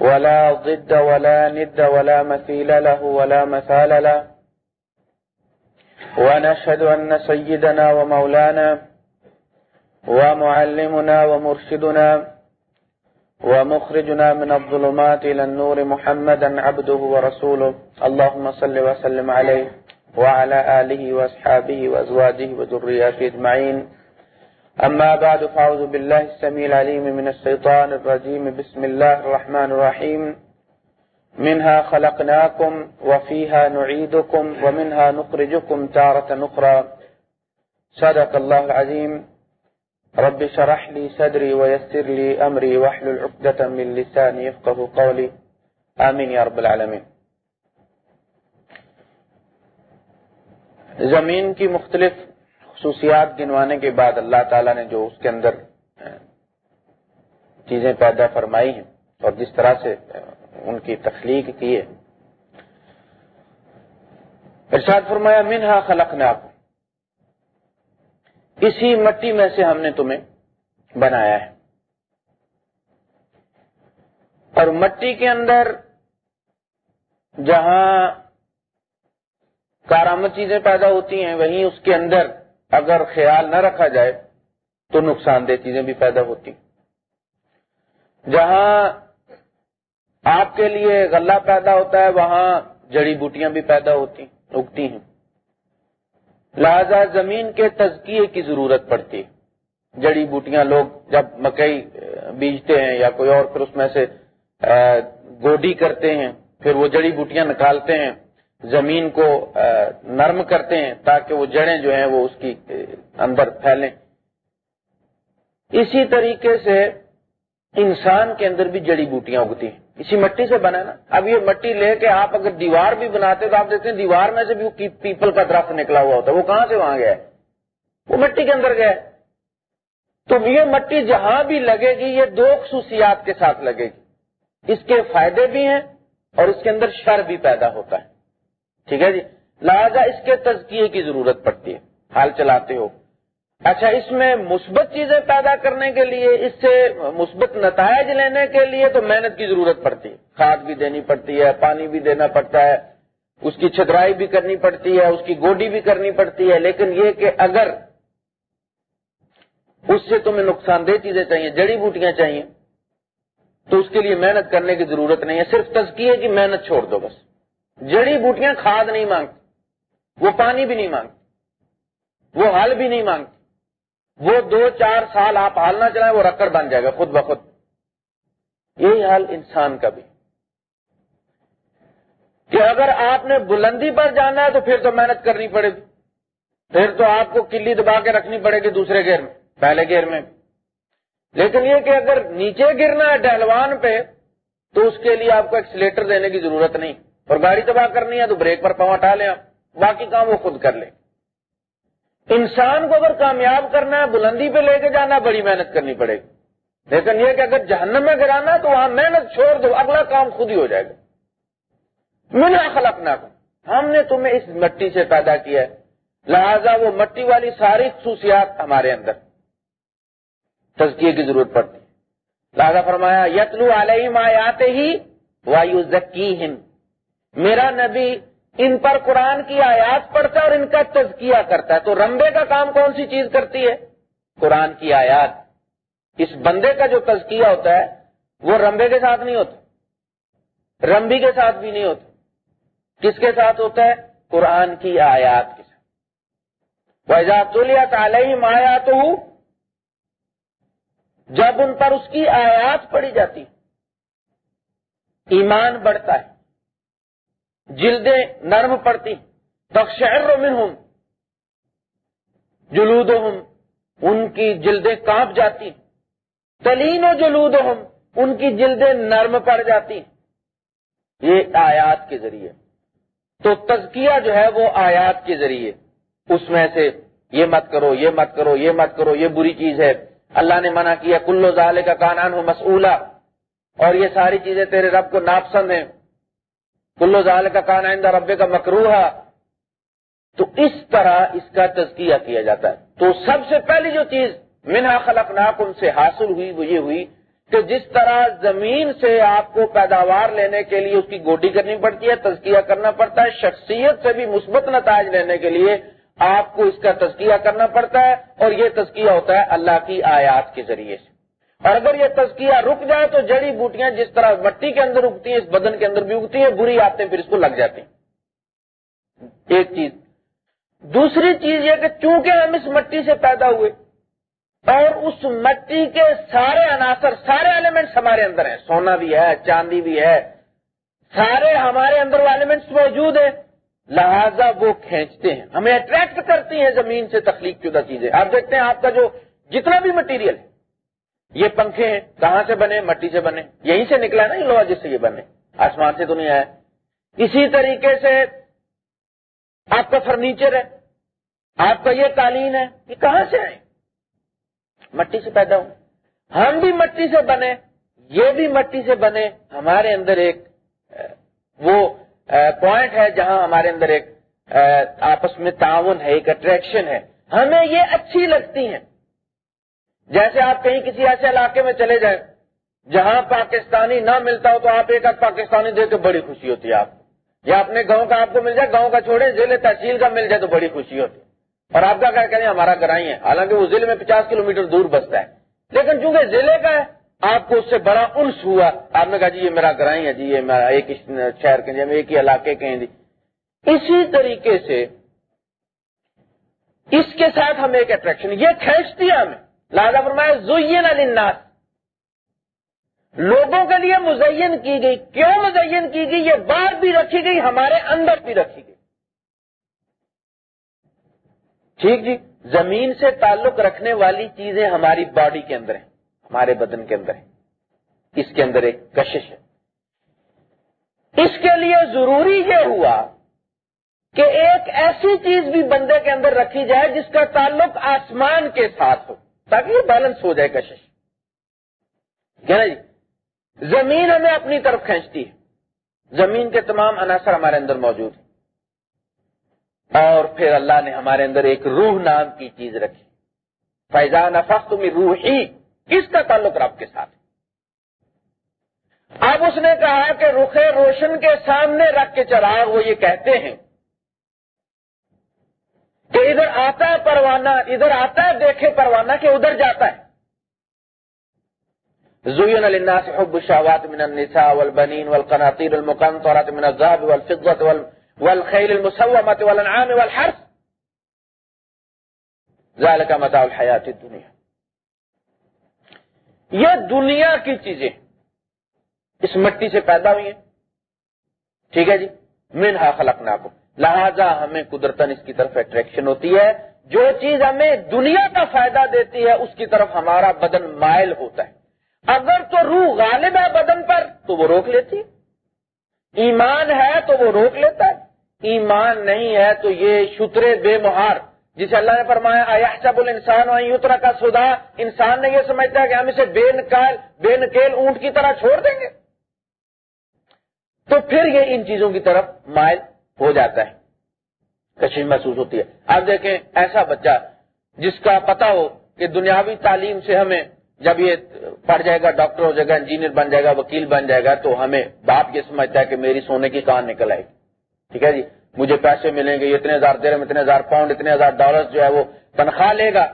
ولا ضد ولا ند ولا مثيل له ولا مثال له. ونشهد أن سيدنا ومولانا ومعلمنا ومرشدنا ومخرجنا من الظلمات إلى النور محمدا عبده ورسوله. اللهم صل وسلم عليه وعلى آله وأصحابه وأزواجه وذرياته أجمعين. أما بعد، فأعوذ بالله السميع العليم من الشيطان الرجيم. بسم الله الرحمن الرحيم. منها خلقناكم وفيها نعيدكم ومنها نخرجكم تارة أخرى. صدق الله العظيم. رب شرح لي صدري ويسر لي أمري واحلل عقدة من لساني يفقه قولي. آمين يا رب العالمين. زمین کی مختلف خصوصیات گنوانے کے بعد اللہ تعالیٰ نے جو اس کے اندر چیزیں پیدا فرمائی ہیں اور جس طرح سے ان کی تخلیق کی ہے۔ ارشاد فرمایا، منہا خلق اسی مٹی میں سے ہم نے تمہیں بنایا ہے۔ اور مٹی کے اندر جہاں کارآمد چیزیں پیدا ہوتی ہیں، وہیں اس کے اندر اگر خیال نہ رکھا جائے تو نقصان دہ چیزیں بھی پیدا ہوتی جہاں آپ کے لیے غلہ پیدا ہوتا ہے، وہاں جڑی بوٹیاں بھی پیدا ہوتی، اگتی ہیں۔ لہذا زمین کے تزکیے کی ضرورت پڑتی۔ ہے جڑی بوٹیاں لوگ جب مکئی بیجتے ہیں یا کوئی اور پھر اس میں سے گوڈی کرتے ہیں، پھر وہ جڑی بوٹیاں نکالتے ہیں۔ زمین کو نرم کرتے ہیں تاکہ وہ جڑیں جو ہیں وہ اس کی اندر پھیلیں۔ اسی طریقے سے انسان کے اندر بھی جڑی بوٹیاں اگتی ہیں۔ اسی مٹی سے بنا نا۔ اب یہ مٹی لے کے آپ اگر دیوار بھی بناتے تو آپ دیکھتے ہیں دیوار میں سے بھی پیپل کا درخت نکلا ہوا ہوتا ہے۔ وہ کہاں سے وہاں گیا ہے؟ وہ مٹی کے اندر گیا تو یہ مٹی جہاں بھی لگے گی، یہ دو خصوصیات کے ساتھ لگے گی۔ اس کے فائدے بھی ہیں اور اس کے اندر شر بھی پیدا ہوتا ہے۔ ٹھیک ہے جی؟ لہذا اس کے تزکیے کی ضرورت پڑتی ہے، حال چلاتے ہو۔ اچھا اس میں مثبت چیزیں پیدا کرنے کے لیے، اس سے مثبت نتائج لینے کے لیے تو محنت کی ضرورت پڑتی ہے۔ کھاد بھی دینی پڑتی ہے، پانی بھی دینا پڑتا ہے، اس کی چھترائی بھی کرنی پڑتی ہے، اس کی گوڈی بھی کرنی پڑتی ہے۔ لیکن یہ کہ اگر اس سے تمہیں نقصان دہ چیزیں چاہیے، جڑی بوٹیاں چاہیے، تو اس کے لیے محنت کرنے کی ضرورت نہیں ہے۔ صرف تزکیے کی محنت چھوڑ دو بس۔ جڑی بوٹیاں کھاد نہیں مانگتی، وہ پانی بھی نہیں مانگتی، وہ حل بھی نہیں مانگتی، وہ دو چار سال آپ حال نہ چلائیں، وہ رکڑ بن جائے گا خود بخود۔ یہی حال انسان کا بھی۔ کہ اگر آپ نے بلندی پر جانا ہے تو پھر تو محنت کرنی پڑے گی۔ پھر تو آپ کو کلی دبا کے رکھنی پڑے گی دوسرے گیئر میں، پہلے گیئر میں۔ لیکن یہ کہ اگر نیچے گرنا ہے ڈہلوان پہ، تو اس کے لیے آپ کو ایکسیلیٹر دینے کی ضرورت نہیں۔ اور گاڑی تباہ کرنی ہے تو بریک پر پاؤں ہٹا لیں باقی کام وہ خود کر لیں انسان کو اگر کامیاب کرنا ہے، بلندی پہ لے کے جانا بڑی محنت کرنی پڑے گی۔ لیکن یہ کہ اگر جہنم میں گرانا تو وہاں محنت چھوڑ دو، اگلا کام خود ہی ہو جائے گا۔ ملا خلق نہ ہم نے تمہیں اس مٹی سے پیدا کیا ہے۔ لہذا وہ مٹی والی ساری خصوصیات ہمارے اندر۔ تزکیے کی ضرورت پڑتی۔ ہے لہذا فرمایا، یتلو علیہ آتے ہی وایو ذکی میرا نبی ان پر قرآن کی آیات پڑھتا ہے اور ان کا تزکیہ کرتا ہے۔ تو رمبے کا کام کون سی چیز کرتی ہے؟ قرآن کی آیات۔ اس بندے کا جو تزکیہ ہوتا ہے، وہ رمبے کے ساتھ نہیں ہوتا۔ رمبی کے ساتھ بھی نہیں ہوتا۔ کس کے ساتھ ہوتا ہے؟ قرآن کی آیات کے ساتھ۔ ویزا تعلیم آیات ہوں جب ان پر اس کی آیات پڑی جاتی، ایمان بڑھتا ہے۔ جلدیں نرم پڑتی تخشعر منہم، جلودہم، ان کی جلدیں کانپ جاتی تلین و جلودہم، ان کی جلدیں نرم پڑ جاتی یہ آیات کے ذریعے۔ تو تزکیہ جو ہے وہ آیات کے ذریعے۔ اس میں سے یہ مت کرو، یہ مت کرو، یہ مت کرو، یہ بری چیز ہے۔ اللہ نے منع کیا، کلو ظال کا کانان ہو مسئولہ اور یہ ساری چیزیں تیرے رب کو ناپسند ہیں۔ کلو ظال کا کان رب کا مکروہ تو اس طرح اس کا تزکیہ کیا جاتا ہے۔ تو سب سے پہلی جو چیز منہا خلق ناکم سے حاصل ہوئی وہ یہ ہوئی کہ جس طرح زمین سے آپ کو پیداوار لینے کے لیے اس کی گوڈی کرنی پڑتی ہے، تزکیہ کرنا پڑتا ہے۔ شخصیت سے بھی مثبت نتائج لینے کے لیے آپ کو اس کا تزکیہ کرنا پڑتا ہے اور یہ تزکیہ ہوتا ہے اللہ کی آیات کے ذریعے سے۔ اور اگر یہ تزکیہ رک جائے تو جڑی بوٹیاں جس طرح مٹی کے اندر اگتی ہیں، اس بدن کے اندر بھی اگتی ہیں، بری آتے پھر اس کو لگ جاتی ہیں۔ ایک چیز۔ دوسری چیز یہ کہ چونکہ ہم اس مٹی سے پیدا ہوئے اور اس مٹی کے سارے عناصر، سارے ایلیمنٹس ہمارے اندر ہیں۔ سونا بھی ہے، چاندی بھی ہے، سارے ہمارے اندر وہ ایلیمنٹس موجود ہیں۔ لہذا وہ کھینچتے ہیں۔ ہمیں اٹریکٹ کرتی ہیں زمین سے تخلیق شدہ چیزیں۔ آپ دیکھتے ہیں آپ کا جو جتنا بھی مٹیریل ہے یہ پنکھے ہیں کہاں سے بنے؟ مٹی سے بنے۔ یہیں سے نکلا نا یہ لوہا جس سے یہ بنے۔ آسمان سے تو نہیں آیا۔ اسی طریقے سے آپ کا فرنیچر ہے۔ آپ کا یہ قالین ہے۔ یہ کہاں سے آئے؟ مٹی سے پیدا ہو ہم بھی مٹی سے بنے، یہ بھی مٹی سے بنے۔ ہمارے اندر ایک، وہ پوائنٹ ہے جہاں ہمارے اندر ایک، آپس میں تعاون ہے، ایک اٹریکشن ہے۔ ہمیں یہ اچھی لگتی ہیں۔ جیسے آپ کہیں کسی ایسے علاقے میں چلے جائیں جہاں پاکستانی نہ ملتا ہو تو آپ ایک پاکستانی دے کے بڑی خوشی ہوتی ہے آپ یا اپنے گاؤں کا آپ کو مل جائے، گاؤں کا چھوڑے، ضلع تحصیل کا مل جائے تو بڑی خوشی ہوتی ہے۔ اور آپ کا کیا کہتے ہیں ہمارا گرائی ہے۔ حالانکہ وہ ضلع میں پچاس کلو دور بستا ہے۔ لیکن چونکہ ضلع کا ہے، آپ کو اس سے بڑا انس ہوا۔ آپ نے کہا جی یہ میرا گرائی ہے جی یہ میرا ایک شہر کے جی ایک ہی علاقے کے ہیں جی۔ اسی طریقے سے اس کے ساتھ ہمیں ایک اٹریکشن یہ کھینچتی ہے ہمیں۔ لہٰذا فرمایا زین الناس لوگوں کے لیے مزین کی گئی، کیوں مزین کی گئی؟ یہ بات بھی رکھی گئی، ہمارے اندر بھی رکھی گئی۔ ٹھیک جی زمین سے تعلق رکھنے والی چیزیں ہماری باڈی کے اندر ہیں، ہمارے بدن کے اندر ہیں۔ اس کے اندر ایک کشش ہے۔ اس کے لیے ضروری یہ ہوا کہ ایک ایسی چیز بھی بندے کے اندر رکھی جائے جس کا تعلق آسمان کے ساتھ ہو۔ تاکہ یہ بیلنس ہو جائے کشش۔ کیا نا جی؟ زمین ہمیں اپنی طرف کھینچتی ہے۔ زمین کے تمام عناصر ہمارے اندر موجود ہیں۔ اور پھر اللہ نے ہمارے اندر ایک روح نام کی چیز رکھی۔ فیضان افق میں روح ہی کس کا تعلق رب کے ساتھ اب اس نے کہا کہ رخ روشن کے سامنے رکھ کے چراغ وہ یہ کہتے ہیں کہ ادھر آتا ہے پروانہ، ادھر آتا ہے، دیکھے پروانہ کہ ادھر جاتا ہے۔ زین للناس حب الشهوات من النساء والبنين والقناطير المقنطرة من الذهب والفضة والخيل المسومة والانعام والحرث۔ ذلك متاع الحياة الدنيا۔ یہ دنیا کی چیزیں اس مٹی سے پیدا ہوئی ہیں۔ ٹھیک ہے جی؟ منہا خلقناکم۔ لہذا ہمیں قدرتن اس کی طرف اٹریکشن ہوتی ہے۔ جو چیز ہمیں دنیا کا فائدہ دیتی ہے، اس کی طرف ہمارا بدن مائل ہوتا ہے۔ اگر تو روح غالب ہے بدن پر، تو وہ روک لیتی ایمان ہے تو وہ روک لیتا ہے۔ ایمان نہیں ہے تو یہ شترے بے مہار۔ جسے اللہ نے فرمایا آیا سب انسان یوترا کا سدا انسان نے یہ سمجھتا ہے کہ ہم اسے بے نکال، بے نکیل اونٹ کی طرح چھوڑ دیں گے۔ تو پھر یہ ان چیزوں کی طرف مائل ہو جاتا ہے۔ کشش محسوس ہوتی ہے۔ آپ دیکھیں ایسا بچہ جس کا پتا ہو کہ دنیاوی تعلیم سے ہمیں جب یہ پڑھ جائے گا، ڈاکٹر ہو جائے گا، انجینئر بن جائے گا، وکیل بن جائے گا، تو ہمیں باپ یہ سمجھتا ہے کہ میری سونے کی کان نکل آئے گی۔ ٹھیک ہے جی؟ مجھے پیسے ملیں گے، اتنے ہزار درم اتنے ہزار پاؤنڈ، اتنے ہزار ڈالر جو ہے وہ تنخواہ لے گا۔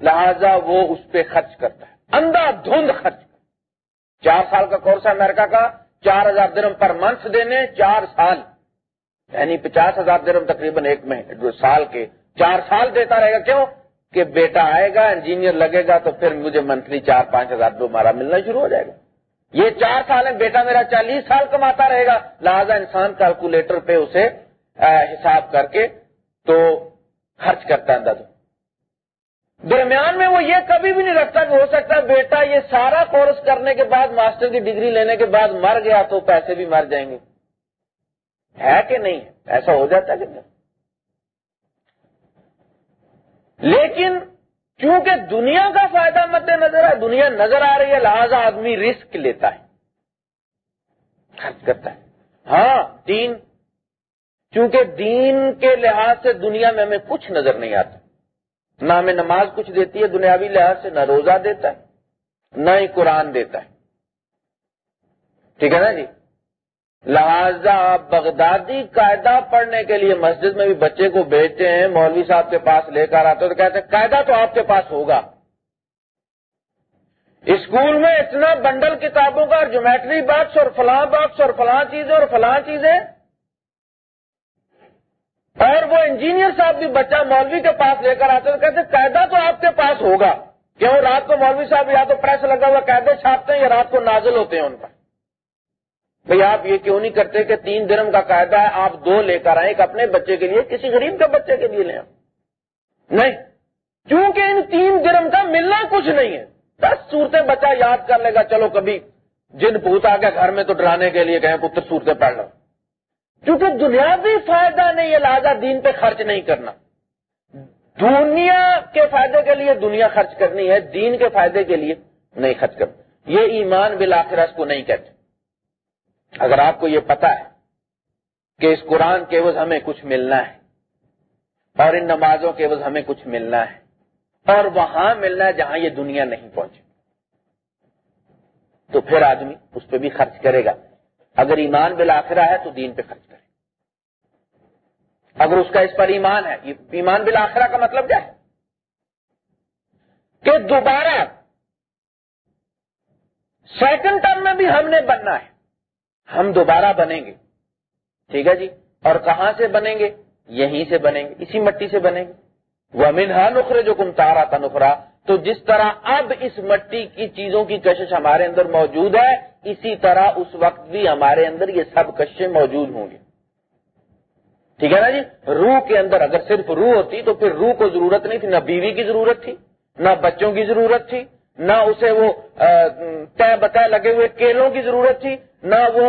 لہذا وہ اس پہ خرچ کرتا ہے۔ اندھا دھند خرچ۔ چار سال کا کورس ہے امریکہ کا، چار ہزار درم پر منتھ دینے، چار سال۔ یعنی پچاس ہزار درم تقریباً ایک مہینے سال کے چار سال دیتا رہے گا۔ کیوں؟ کہ بیٹا آئے گا، انجینئر لگے گا تو پھر مجھے منتھلی چار پانچ ہزار دوبارہ ملنا شروع ہو جائے گا۔ یہ چار سال ہے بیٹا میرا چالیس سال کماتا رہے گا۔ لہذا انسان کیلکولیٹر پہ اسے حساب کر کے تو خرچ کرتا ہے درمیان میں وہ یہ کبھی بھی نہیں رکھتا کہ ہو سکتا ہے بیٹا یہ سارا کورس کرنے کے بعد ماسٹر کی ڈگری لینے کے بعد مر گیا تو پیسے بھی مر جائیں گے۔ ہے کہ نہیں ایسا ہو جاتا ہے کہ نہیں۔ لیکن کیونکہ دنیا کا فائدہ مد نظر ہے، دنیا نظر آ رہی ہے، لہذا آدمی رسک لیتا ہے، خرچ کرتا ہے۔ ہاں دین کیونکہ دین کے لحاظ سے دنیا میں ہمیں کچھ نظر نہیں آتا۔ نہ ہمیں نماز کچھ دیتی ہے، دنیاوی لحاظ سے نہ روزہ دیتا ہے، نہ ہی قرآن دیتا ہے۔ ٹھیک ہے نا جی؟ لہذا بغدادی قاعدہ پڑھنے کے لیے مسجد میں بھی بچے کو بھیجتے ہیں، مولوی صاحب کے پاس لے کر آتے تو کہتے ہیں، قاعدہ تو آپ کے پاس ہوگا۔ اسکول میں اتنا بنڈل کتابوں کا اور جومیٹری باکس اور فلاں باکس اور فلاں چیزیں اور فلاں چیزیں۔ اور وہ انجینئر صاحب بھی بچہ مولوی کے پاس لے کر آتے تو کہتے ہیں، قاعدہ تو آپ کے پاس ہوگا۔ کیوں؟ رات کو مولوی صاحب یا تو پریس لگا ہوا قاعدے چھاپتے ہیں یا رات کو نازل ہوتے ہیں ان پر۔ بھئی آپ یہ کیوں نہیں کرتے کہ تین درم کا قاعدہ ہے، آپ دو لے کر آئیں ایک اپنے بچے کے لیے، کسی غریب کے بچے کے لیے لیں نہیں کیونکہ ان تین درم کا ملنا کچھ نہیں ہے۔ دس صورتیں بچہ یاد کر لے گا، چلو کبھی جن پوت آ گھر میں تو ڈرانے کے لیے کہیں پتر صورتیں پڑھ لو۔ کیونکہ دنیاوی فائدہ نہیں لہٰذا دین پہ خرچ نہیں کرنا۔ دنیا کے فائدے کے لیے دنیا خرچ کرنی ہے، دین کے فائدے کے لیے نہیں خرچ کرنا۔ یہ ایمان بالآخر اس کو نہیں کہتے۔ اگر آپ کو یہ پتا ہے کہ اس قرآن کے عوض ہمیں کچھ ملنا ہے اور ان نمازوں کے عوض ہمیں کچھ ملنا ہے اور وہاں ملنا ہے جہاں یہ دنیا نہیں پہنچے۔ تو پھر آدمی اس پہ بھی خرچ کرے گا۔ اگر ایمان بالآخرہ ہے تو دین پہ خرچ کرے۔ اگر اس کا اس پر ایمان ہے ایمان بالآخرہ کا مطلب کیا ہے؟ کہ دوبارہ سیکنڈ ٹرم میں بھی ہم نے بننا ہے۔ ہم دوبارہ بنیں گے۔ ٹھیک ہے جی؟ اور کہاں سے بنیں گے؟ یہیں سے بنیں گے، اسی مٹی سے بنیں گے۔ وہ منہا نخرے جو کم تارا تھا نخرا تو جس طرح اب اس مٹی کی چیزوں کی کشش ہمارے اندر موجود ہے، اسی طرح اس وقت بھی ہمارے اندر یہ سب کشیں موجود ہوں گی۔ ٹھیک ہے نا جی؟ روح کے اندر اگر صرف روح ہوتی تو پھر روح کو ضرورت نہیں تھی، نہ بیوی کی ضرورت تھی، نہ بچوں کی ضرورت تھی۔ نہ اسے وہ طے بتائے لگے ہوئے کیلوں کی ضرورت تھی، نہ وہ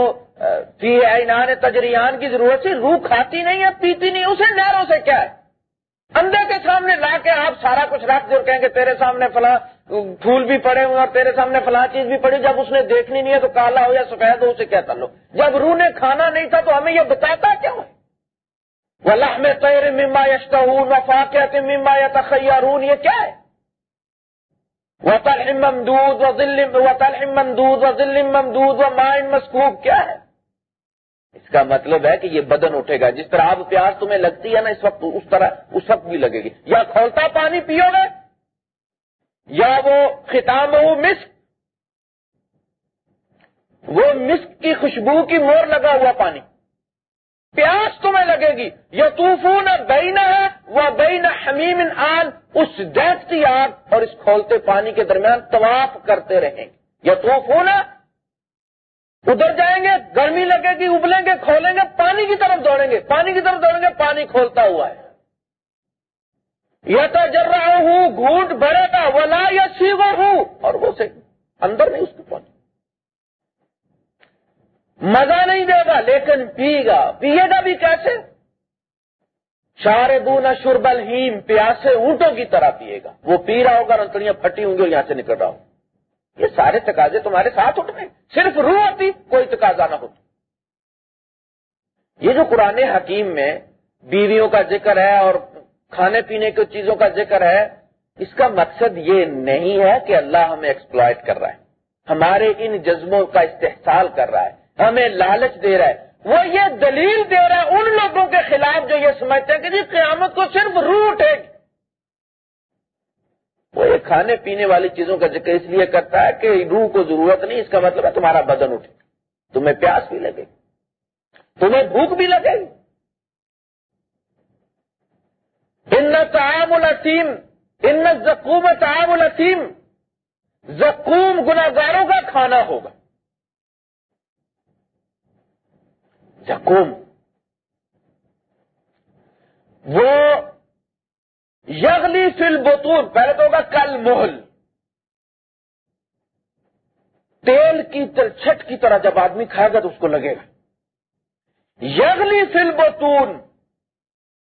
تجریان کی ضرورت تھی۔ روح کھاتی نہیں ہے، پیتی نہیں، اسے نہروں سے کیا ہے؟ اندھے کے سامنے لا کے آپ سارا کچھ رکھ دے اور کہیں گے تیرے سامنے فلاں پھول بھی پڑے ہوئے اور تیرے سامنے فلاں چیز بھی پڑی۔ جب اس نے دیکھنی نہیں ہے تو کالا ہو یا سفید ہو، اسے کیا کر لو جب روح نے کھانا نہیں تھا تو ہمیں یہ بتاتا کیوں ہے؟ وہ لحم تیر مما یشتا ہوں وفاق مما یا یہ کیا ہے؟ وہ ممدود و ذلم ممدود و ذلم ممدود و مائن مسکوب کیا ہے؟ اس کا مطلب ہے کہ یہ بدن اٹھے گا۔ جس طرح آپ پیاس تمہیں لگتی ہے نا، اس وقت اس طرح اس وقت بھی لگے گی۔ یا کھولتا پانی پیو گے، یا وہ ختام ہو مسک۔ وہ مسک کی خوشبو کی مور لگا ہوا پانی۔ پیاس تمہیں لگے گی۔ یا طوفون بینا ہے وہ بینا حمیم آن اس دیکھتی آگ اور اس کھولتے پانی کے درمیان طواف کرتے رہیں۔ گے یا طوفون ادھر جائیں گے، گرمی لگے گی، ابلیں گے، کھولیں گے، پانی کی طرف دوڑیں گے۔ پانی کی طرف دوڑیں گے، پانی کھولتا ہوا ہے۔ یا تو جر رہا ہوں گھونٹ بھرے گا، ولا یا سیور ہوں اور وہ سے اندر نہیں، اس کو پہنچ مزہ نہیں دے گا، لیکن پی گا۔ پیے گا بھی کیسے؟ شاربون شربل ہیم، پیاسے اونٹوں کی طرح پیے گا۔ وہ پی رہا ہوگا، رنتڑیاں پھٹی ہوں گی اور یہاں سے نکل رہا ہوگا۔ یہ سارے تقاضے تمہارے ساتھ اٹھنے صرف روح ہوتی، کوئی تقاضا نہ ہوتا یہ جو قرآن حکیم میں بیویوں کا ذکر ہے اور کھانے پینے کی چیزوں کا ذکر ہے، اس کا مقصد یہ نہیں ہے کہ اللہ ہمیں ایکسپلائٹ کر رہا ہے۔ ہمارے ان جذبوں کا استحصال کر رہا ہے۔ ہمیں لالچ دے رہا ہے۔ وہ یہ دلیل دے رہا ہے ان لوگوں کے خلاف جو یہ سمجھتے ہیں کہ جی قیامت کو صرف روح اٹھے گی وہ یہ کھانے پینے والی چیزوں کا ذکر اس لیے کرتا ہے کہ روح کو ضرورت نہیں، اس کا مطلب ہے تمہارا بدن اٹھے۔ تمہیں پیاس بھی لگے۔ تمہیں بھوک بھی لگے۔ گی ان تعام الاسیم ان زکوم تعام الاسیم زکوم گناگاروں کا کھانا ہوگا۔ زکوم وہ یغلی فل بتون پہلے تو ہوگا کل محل تیل کی چھٹ کی طرح جب آدمی کھائے گا تو اس کو لگے گا۔ یغلی فل بتون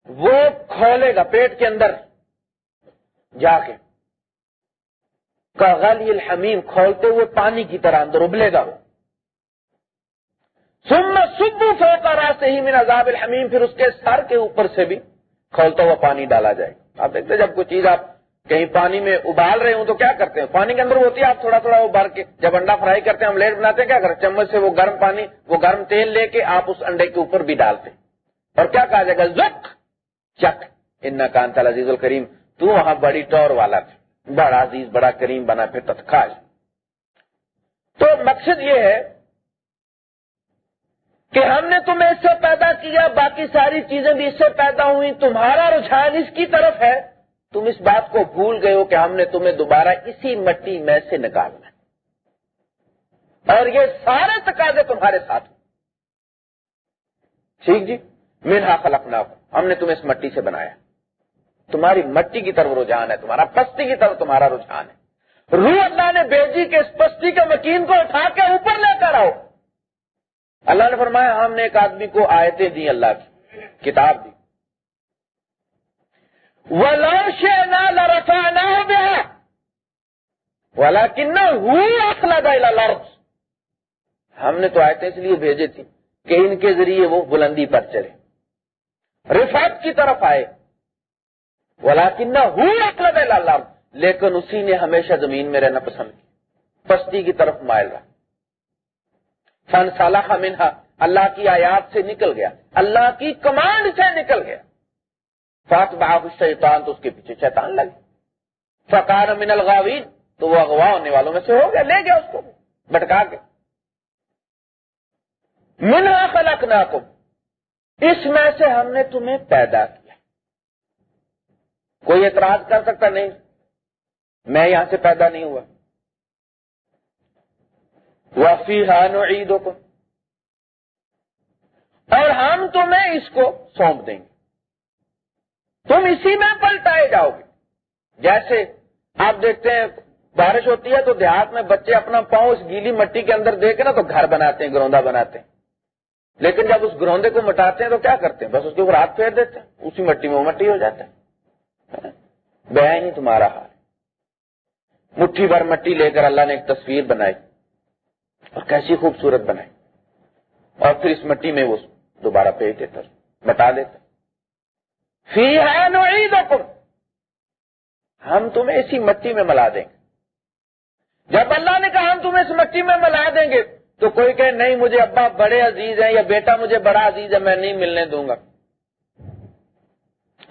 وہ کھولے گا پیٹ کے اندر۔ جا کے۔ غلی الحمیم کھولتے ہوئے پانی کی طرح اندر ابلے گا وہ۔ سم سبو فوتا راستے ہی من عذاب الحمیم، پھر اس کے سر کے اوپر سے بھی کھولتا ہوا پانی ڈالا جائے۔ آپ دیکھتے جب کوئی چیز آپ کہیں پانی میں ابال رہے ہوں تو کیا کرتے ہیں؟ پانی کے اندر ہوتی ہے، آپ تھوڑا تھوڑا وہ بھر کے جب انڈا فرائی کرتے ہیں ہم لیٹ بناتے ہیں، کیا کرتے چمچ سے وہ گرم پانی، وہ گرم تیل لے کے آپ اس انڈے کے اوپر بھی ڈالتے اور کیا کہا جائے گا؟ زک چک۔ ان کانتا عزیز الکریم، تو وہاں بڑی ٹور والا تھا۔ بڑا عزیز، بڑا کریم بنا، پھر تتخاج تو مقصد یہ ہے کہ ہم نے تمہیں اس سے پیدا کیا، باقی ساری چیزیں بھی اس سے پیدا ہوئی تمہارا رجحان اس کی طرف ہے۔ تم اس بات کو بھول گئے ہو کہ ہم نے تمہیں دوبارہ اسی مٹی میں سے نکالنا اور یہ سارے تقاضے تمہارے ساتھ ٹھیک جی؟ منہا خلقنا ہم نے تمہیں اس مٹی سے بنایا۔ تمہاری مٹی کی طرف رجحان ہے، تمہارا پستی کی طرف تمہارا رجحان ہے۔ روح اللہ نے بیجی کے اس پستی کے مکین کو اٹھا کے اوپر لے کر آؤ۔ اللہ نے فرمایا، ہم نے ایک آدمی کو آیتیں دی اللہ کی، کتاب دی۔ والا کن ہم نے تو آیتیں اس لیے بھیجے تھی کہ ان کے ذریعے وہ بلندی پر چلے۔ رفات کی طرف آئے۔ ولا کن اللہ لیکن اسی نے ہمیشہ زمین میں رہنا پسند کی پستی کی طرف مائل رہا۔ فن صالح منہا اللہ کی آیات سے نکل گیا۔ اللہ کی کمانڈ سے نکل گیا۔ فات باب شیطان تو اس کے پیچھے شیطان لگے فکار من الغاوین تو وہ اغوا ہونے والوں میں سے ہو گیا، لے گیا اس کو بٹکا کے۔ منہا خلق اس میں سے ہم نے تمہیں پیدا کیا۔ کوئی اعتراض کر سکتا نہیں، میں یہاں سے پیدا نہیں ہوا۔ وفی ہان عید اور ہم تمہیں اس کو سونپ دیں گے۔ تم اسی میں پلٹائے جاؤ گے۔ جیسے آپ دیکھتے ہیں، بارش ہوتی ہے تو دیہات میں بچے اپنا پاؤں اس گیلی مٹی کے اندر دے کے نا تو گھر بناتے ہیں، گروندا بناتے ہیں۔ لیکن جب اس گروندے کو مٹاتے ہیں تو کیا کرتے ہیں؟ بس اس کے اوپر ہاتھ پھیر دیتے ہیں۔ اسی مٹی میں وہ مٹی ہو جاتا ہے۔ بہ نہیں تمہارا حال۔ مٹھی بھر مٹی لے کر اللہ نے ایک تصویر بنائی۔ اور کیسی خوبصورت بنائی۔ اور پھر اس مٹی میں وہ دوبارہ پیٹ دیتا بتا دیتا فی ہے ہم تمہیں اسی مٹی میں ملا دیں گے۔ جب اللہ نے کہا ہم تمہیں اس مٹی میں ملا دیں گے، تو کوئی کہ نہیں، مجھے ابا بڑے عزیز ہیں یا بیٹا مجھے بڑا عزیز ہے، میں نہیں ملنے دوں گا۔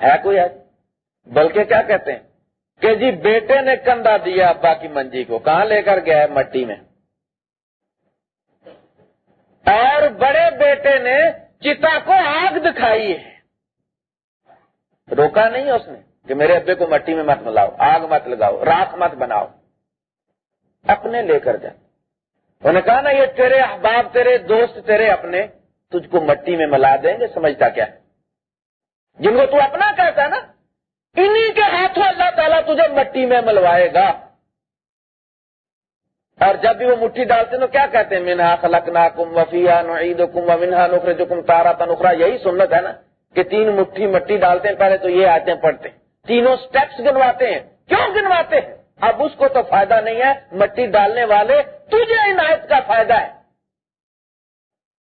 ہے کوئی ہے بلکہ کیا کہتے ہیں کہ جی بیٹے نے کندھا دیا، ابا کی منجی کو کہاں لے کر گیا ہے مٹی میں؟ اور بڑے بیٹے نے چتا کو آگ دکھائی ہے۔ روکا نہیں اس نے کہ میرے ابے کو مٹی میں مت ملاؤ، آگ مت لگاؤ راک مت بناؤ۔ اپنے لے کر جا۔ انہوں نے کہا نا یہ تیرے احباب، تیرے دوست، تیرے اپنے تجھ کو مٹی میں ملا دیں گے، سمجھتا کیا؟ ہے جن کو تو اپنا کہتا ہے نا، انہی کے ہاتھوں اللہ تعالیٰ تجھے مٹی میں ملوائے گا۔ اور جب بھی وہ مٹھی ڈالتے ہیں تو کیا کہتے ہیں؟ منہا خلق نا کم وفیہ نعید کم و منہا نخرے کم تارا تنخرا یہی سنت ہے نا کہ تین مٹھی مٹی ڈالتے ہیں۔ پہلے تو یہ آتے ہیں پڑھتے ہیں۔ تینوں سٹیپس گنواتے ہیں۔ کیوں گنواتے ہیں؟ اب اس کو تو فائدہ نہیں ہے۔ مٹی ڈالنے والے، تجھے عنایت کا فائدہ ہے۔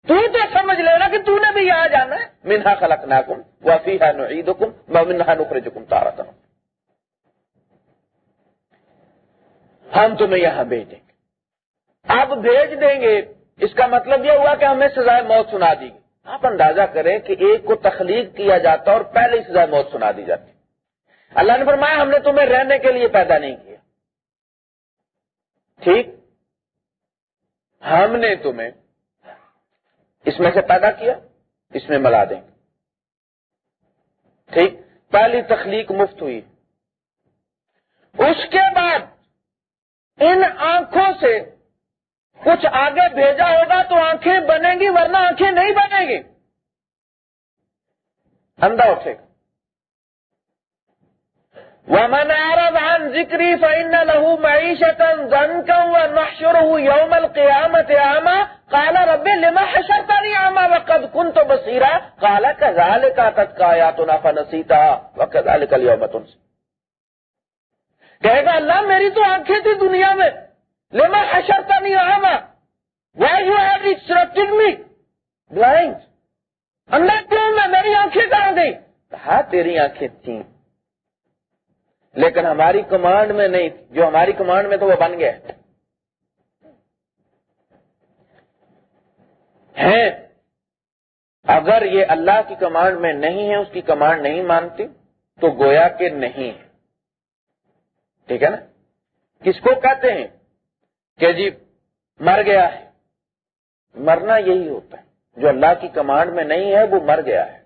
تو تو سمجھ لینا کہ تو نے بھی یہاں جانا ہے۔ منہا خلق نا کم وفیہ نعید کم و منہا نخرے جو کم تارا تنخرا ہم تمہیں یہاں بھیجیں۔ اب بھیج دیں گے۔ اس کا مطلب یہ ہوا کہ ہمیں سزائے موت سنا دی گئی۔ آپ اندازہ کریں کہ ایک کو تخلیق کیا جاتا اور پہلے ہی سزائے موت سنا دی جاتی۔ اللہ نے فرمایا، ہم نے تمہیں رہنے کے لیے پیدا نہیں کیا۔ ٹھیک؟ ہم نے تمہیں اس میں سے پیدا کیا، اس میں ملا دیں۔ گے ٹھیک؟ پہلی تخلیق مفت ہوئی۔ اس کے بعد ان آنکھوں سے کچھ آگے بھیجا ہوگا تو آنکھیں بنیں گی ورنہ آنکھیں نہیں بنیں گی۔ اندھا اٹھے گا ومن اعرض عن ذكري فإن له معيشة ضنكا ونحشره يوم القيامة أعمى قال رب لما حشرتني أعمى وقد كنت بصيرا۔ قال كذلك أتتك آياتنا فنسيتها وكذلك اليوم تنسي۔ کہے گا، اللہ میری تو آنکھیں تھی دنیا میں۔ لما حشرتنی أعمى Why you have instructed me? Blind. اللہ کیوں میں میری آنکھیں کہاں گئی کہا تیری آنکھیں تھیں۔ لیکن ہماری کمانڈ میں نہیں جو ہماری کمانڈ میں تو وہ بن گیا۔ ہیں۔ اگر یہ اللہ کی کمانڈ میں نہیں ہے، اس کی کمانڈ نہیں مانتی، تو گویا کہ نہیں ہے۔ ٹھیک ہے نا؟ کس کو کہتے ہیں؟ کہ جی مر گیا ہے۔ مرنا یہی ہوتا ہے۔ جو اللہ کی کمانڈ میں نہیں ہے، وہ مر گیا ہے۔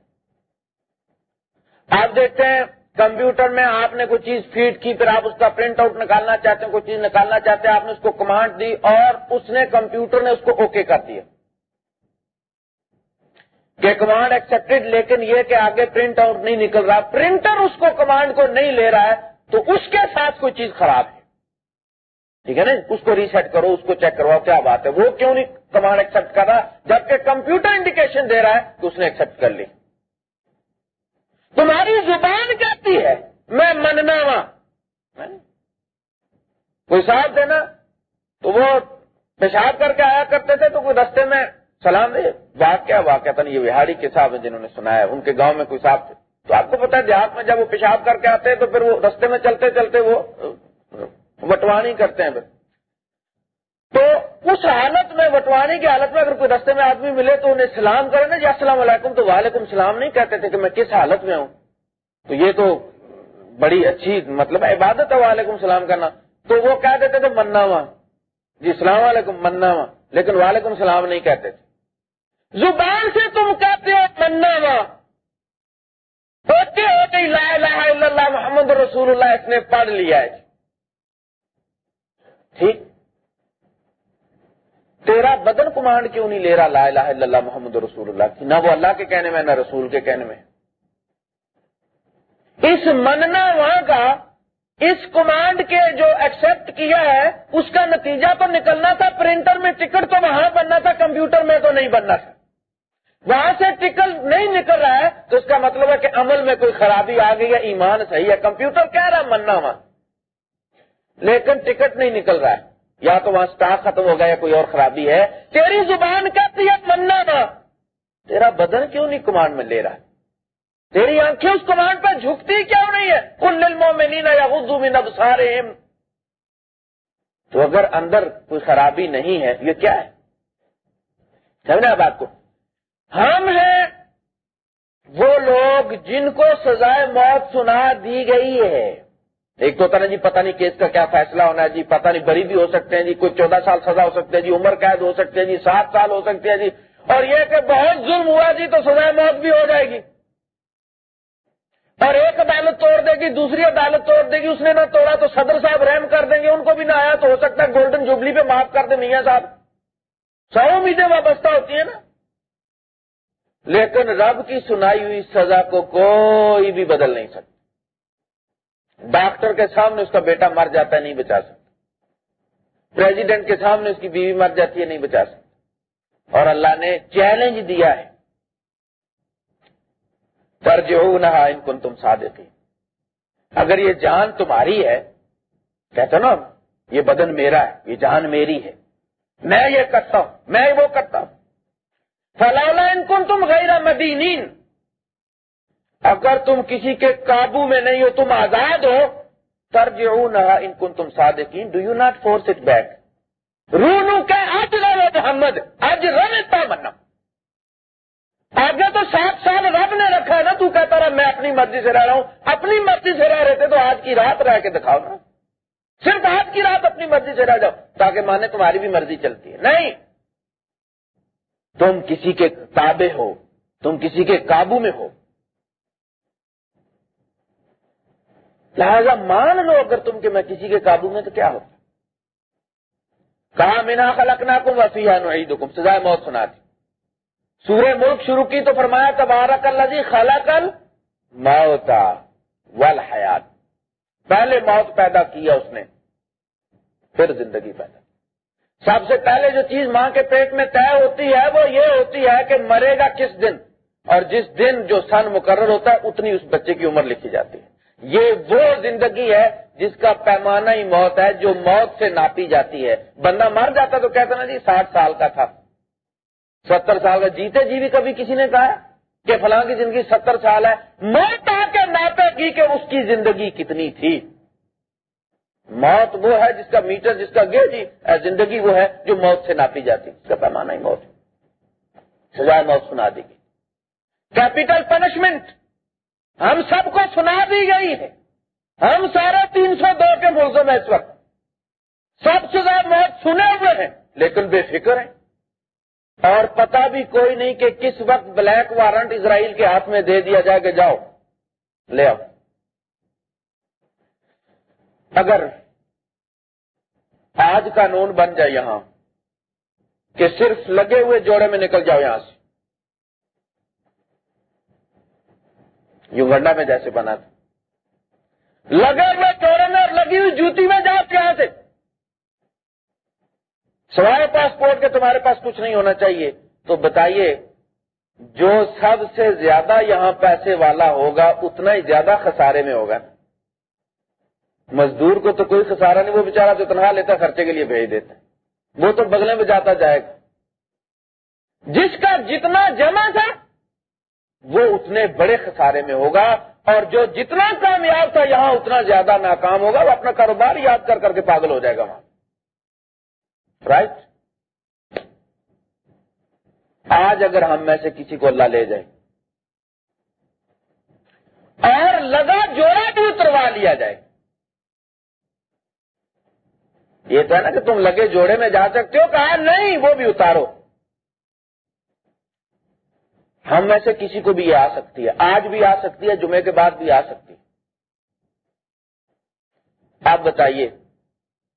آپ دیکھتے ہیں، کمپیوٹر میں آپ نے کوئی چیز فیڈ کی، پھر آپ اس کا پرنٹ آؤٹ نکالنا چاہتے ہیں، کوئی چیز نکالنا چاہتے ہیں، آپ نے اس کو کمانڈ دی اور اس نے کمپیوٹر نے اس کو اوکے کر دیا۔ کہ کمانڈ ایکسپٹیڈ لیکن یہ کہ آگے پرنٹ آؤٹ نہیں نکل رہا۔ پرنٹر اس کو کمانڈ کو نہیں لے رہا ہے، تو اس کے ساتھ کوئی چیز خراب ہے۔ ٹھیک ہے نا؟ اس کو ریسیٹ کرو، اس کو چیک کرواؤ، کیا بات ہے؟ وہ کیوں نہیں کمانڈ ایکسپٹ کر رہا؟ جبکہ کمپیوٹر انڈیکیشن دے رہا ہے تو اس نے ایکسپٹ کر لی۔ تمہاری زبان کہتی ہے، میں مننا وا کوئی صاحب تھے نا تو وہ پیشاب کر کے آیا کرتے تھے تو کوئی رستے میں سلام دے۔ واقعہ واقعہ تھا یہ بہاڑی کے صاحب ہیں جنہوں نے سنا ہے۔ ان کے گاؤں میں کوئی صاحب تھے۔ تو آپ کو پتا ہے، دیہات میں جب وہ پیشاب کر کے آتے ہیں تو پھر وہ رستے میں چلتے چلتے وہ وٹوانی کرتے ہیں تو اس حالت میں وٹوانی کی حالت میں اگر کوئی رستے میں آدمی ملے تو انہیں سلام کرے نا جی السلام علیکم تو وعلیکم السلام نہیں کہتے تھے کہ میں کس حالت میں ہوں۔ تو یہ تو بڑی اچھی مطلب عبادت ہے وعلیکم السلام کرنا۔ تو وہ کہہ دیتے تھے مناوا جی السلام علیکم منا لیکن وعلیکم السلام نہیں کہتے تھے۔ زبان سے تم کہتے ہو مناوا ہوتے ہوتے لا الہ الا اللہ محمد رسول اللہ اس نے پڑھ لیا ہے۔ ٹھیک تیرا بدن کمانڈ کیوں نہیں لے رہا؟ لا الہ الا اللہ محمد رسول اللہ کی. نہ وہ اللہ کے کہنے میں، نہ رسول کے کہنے میں. اس مننا وہاں کا، اس کمانڈ کے جو ایکسپٹ کیا ہے، اس کا نتیجہ تو نکلنا تھا پرنٹر میں ٹکٹ تو وہاں بننا تھا، کمپیوٹر میں تو نہیں بننا تھا. وہاں سے ٹکٹ نہیں نکل رہا ہے، تو اس کا مطلب ہے کہ عمل میں کوئی خرابی آ گئی ہے، ایمان صحیح ہے، کمپیوٹر کہہ رہا مننا وہاں. لیکن ٹکٹ نہیں نکل رہا ہے۔ یا تو وہاں اسٹاک ختم ہو گیا یا کوئی اور خرابی ہے۔ تیری زبان کہتی ہے مننا نا۔ تیرا بدن کیوں نہیں کمانڈ میں لے رہا؟ ہے تیری آنکھیں اس کمانڈ پہ جھکتی کیوں نہیں ہے کل علموں میں نینا یا اردو میں نب سارے تو اگر اندر کوئی خرابی نہیں ہے، یہ کیا ہے؟ سمجھنا بات کو؟ ہم ہیں۔ وہ لوگ جن کو سزائے موت سنا دی گئی ہے۔ ایک تو ہوتا نا جی پتہ نہیں کیس کا کیا فیصلہ ہونا ہے جی پتہ نہیں بری بھی ہو سکتے ہیں جی کوئی چودہ سال سزا ہو سکتے ہیں جی عمر قید ہو سکتے ہیں جی سات سال ہو سکتے ہیں جی۔ اور یہ کہ بہت ظلم ہوا جی تو سزائے موت بھی ہو جائے گی۔ اور ایک عدالت توڑ دے گی، دوسری عدالت توڑ دے گی، اس نے نہ توڑا تو صدر صاحب رحم کر دیں گے، ان کو بھی نہ آیا تو ہو سکتا ہے گولڈن جوبلی پہ معاف کر دیں میاں صاحب۔ سو امیدیں وابستہ ہوتی ہیں نا۔ لیکن رب کی سنائی ہوئی سزا کو کوئی بھی بدل نہیں سکتا۔ ڈاکٹر کے سامنے اس کا بیٹا مر جاتا ہے، نہیں بچا سکتا۔ پریزیڈنٹ کے سامنے اس کی بیوی مر جاتی ہے، نہیں بچا سکتا۔ اور اللہ نے چیلنج دیا ہے۔ درج نہ ان کو تم سادے اگر یہ جان تمہاری ہے، کہتے نا یہ بدن میرا ہے، یہ جان میری ہے۔ میں یہ کرتا ہوں، میں وہ کرتا ہوں۔ فلاں ان کن تم غیر مدینین۔ اگر تم کسی کے قابو میں نہیں ہو، تم آزاد ہو ترج ان کن تم صادقین۔ Do you not force it back رونو کہ آج رو محمد آج رنتا آگے تو سات سال رب نے رکھا ہے نا، تو کہتا رہا، میں اپنی مرضی سے رہ رہا ہوں۔ اپنی مرضی سے رہ رہے تھے تو آج کی رات رہ کے دکھاؤ نا۔ صرف آج کی رات اپنی مرضی سے رہ جاؤ، تاکہ مانے تمہاری بھی مرضی چلتی ہے۔ نہیں۔ تم کسی کے تابے ہو، تم کسی کے قابو میں ہو۔ لہذا مان لو اگر تم کہ میں کسی کے قابو میں تو کیا ہوتا کہا مینا خلقنا کم وسیع نعید حکم سزائے موت سنا دی۔ سورہ ملک شروع کی تو فرمایا، تبارک اللہ جی خلا کل موتا حیات پہلے موت پیدا کیا اس نے، پھر زندگی پیدا سب سے پہلے جو چیز ماں کے پیٹ میں طے ہوتی ہے، وہ یہ ہوتی ہے کہ مرے گا کس دن، اور جس دن جو سن مقرر ہوتا ہے، اتنی اس بچے کی عمر لکھی جاتی ہے۔ یہ وہ زندگی ہے جس کا پیمانہ ہی موت ہے جو موت سے ناپی جاتی ہے۔ بندہ مر جاتا تو کہتا نا جی ساٹھ سال کا تھا۔ ستر سال کا جیتے جی بھی کبھی کسی نے کہا کہ فلاں کی زندگی ستر سال ہے۔ موت آ کے ناپے گی کہ اس کی زندگی کتنی تھی۔ موت وہ ہے جس کا میٹر، جس کا گے جی زندگی وہ ہے جو موت سے ناپی جاتی اس کا پیمانہ ہی موت سزائے موت سنا دی گئی۔ Capital punishment. ہم سب کو سنا دی گئی ہے۔ ہم سارے تین سو دو کے ملزم ہیں اس وقت۔ سب سے زیادہ موت سنے ہوئے ہیں، لیکن بے فکر ہیں۔ اور پتا بھی کوئی نہیں کہ کس وقت بلیک وارنٹ اسرائیل کے ہاتھ میں دے دیا جائے کہ جاؤ۔ لے آؤ۔ اگر آج قانون بن جائے یہاں، کہ صرف لگے ہوئے جوڑے میں نکل جاؤ یہاں سے۔ یوگنڈا میں جیسے بنا تھا۔ لگے ہوئے میں اور لگی ہوئی جوتی میں جاؤ یہاں سے سوائے پاسپورٹ کے تمہارے پاس کچھ نہیں ہونا چاہیے۔ تو بتائیے، جو سب سے زیادہ یہاں پیسے والا ہوگا، اتنا ہی زیادہ خسارے میں ہوگا۔ مزدور کو تو کوئی خسارہ نہیں، وہ بےچارا تو تنہا لیتا خرچے کے لیے بھیج دیتا وہ تو بگلے میں جاتا جائے گا۔ جس کا جتنا جمع تھا وہ اتنے بڑے خسارے میں ہوگا اور جو جتنا کامیاب تھا یہاں اتنا زیادہ ناکام ہوگا وہ اپنا کاروبار یاد کر کر کے پاگل ہو جائے گا وہاں۔ رائٹ آج اگر ہم میں سے کسی کو اللہ لے جائے اور لگا جوڑا بھی اتروا لیا جائے، یہ تو ہے نا کہ تم لگے جوڑے میں جا سکتے ہو، کہا نہیں، وہ بھی اتارو۔ ہم میں سے کسی کو بھی یہ آ سکتی ہے۔ آج بھی آ سکتی ہے، جمعے کے بعد بھی آ سکتی ہے۔ آپ بتائیے،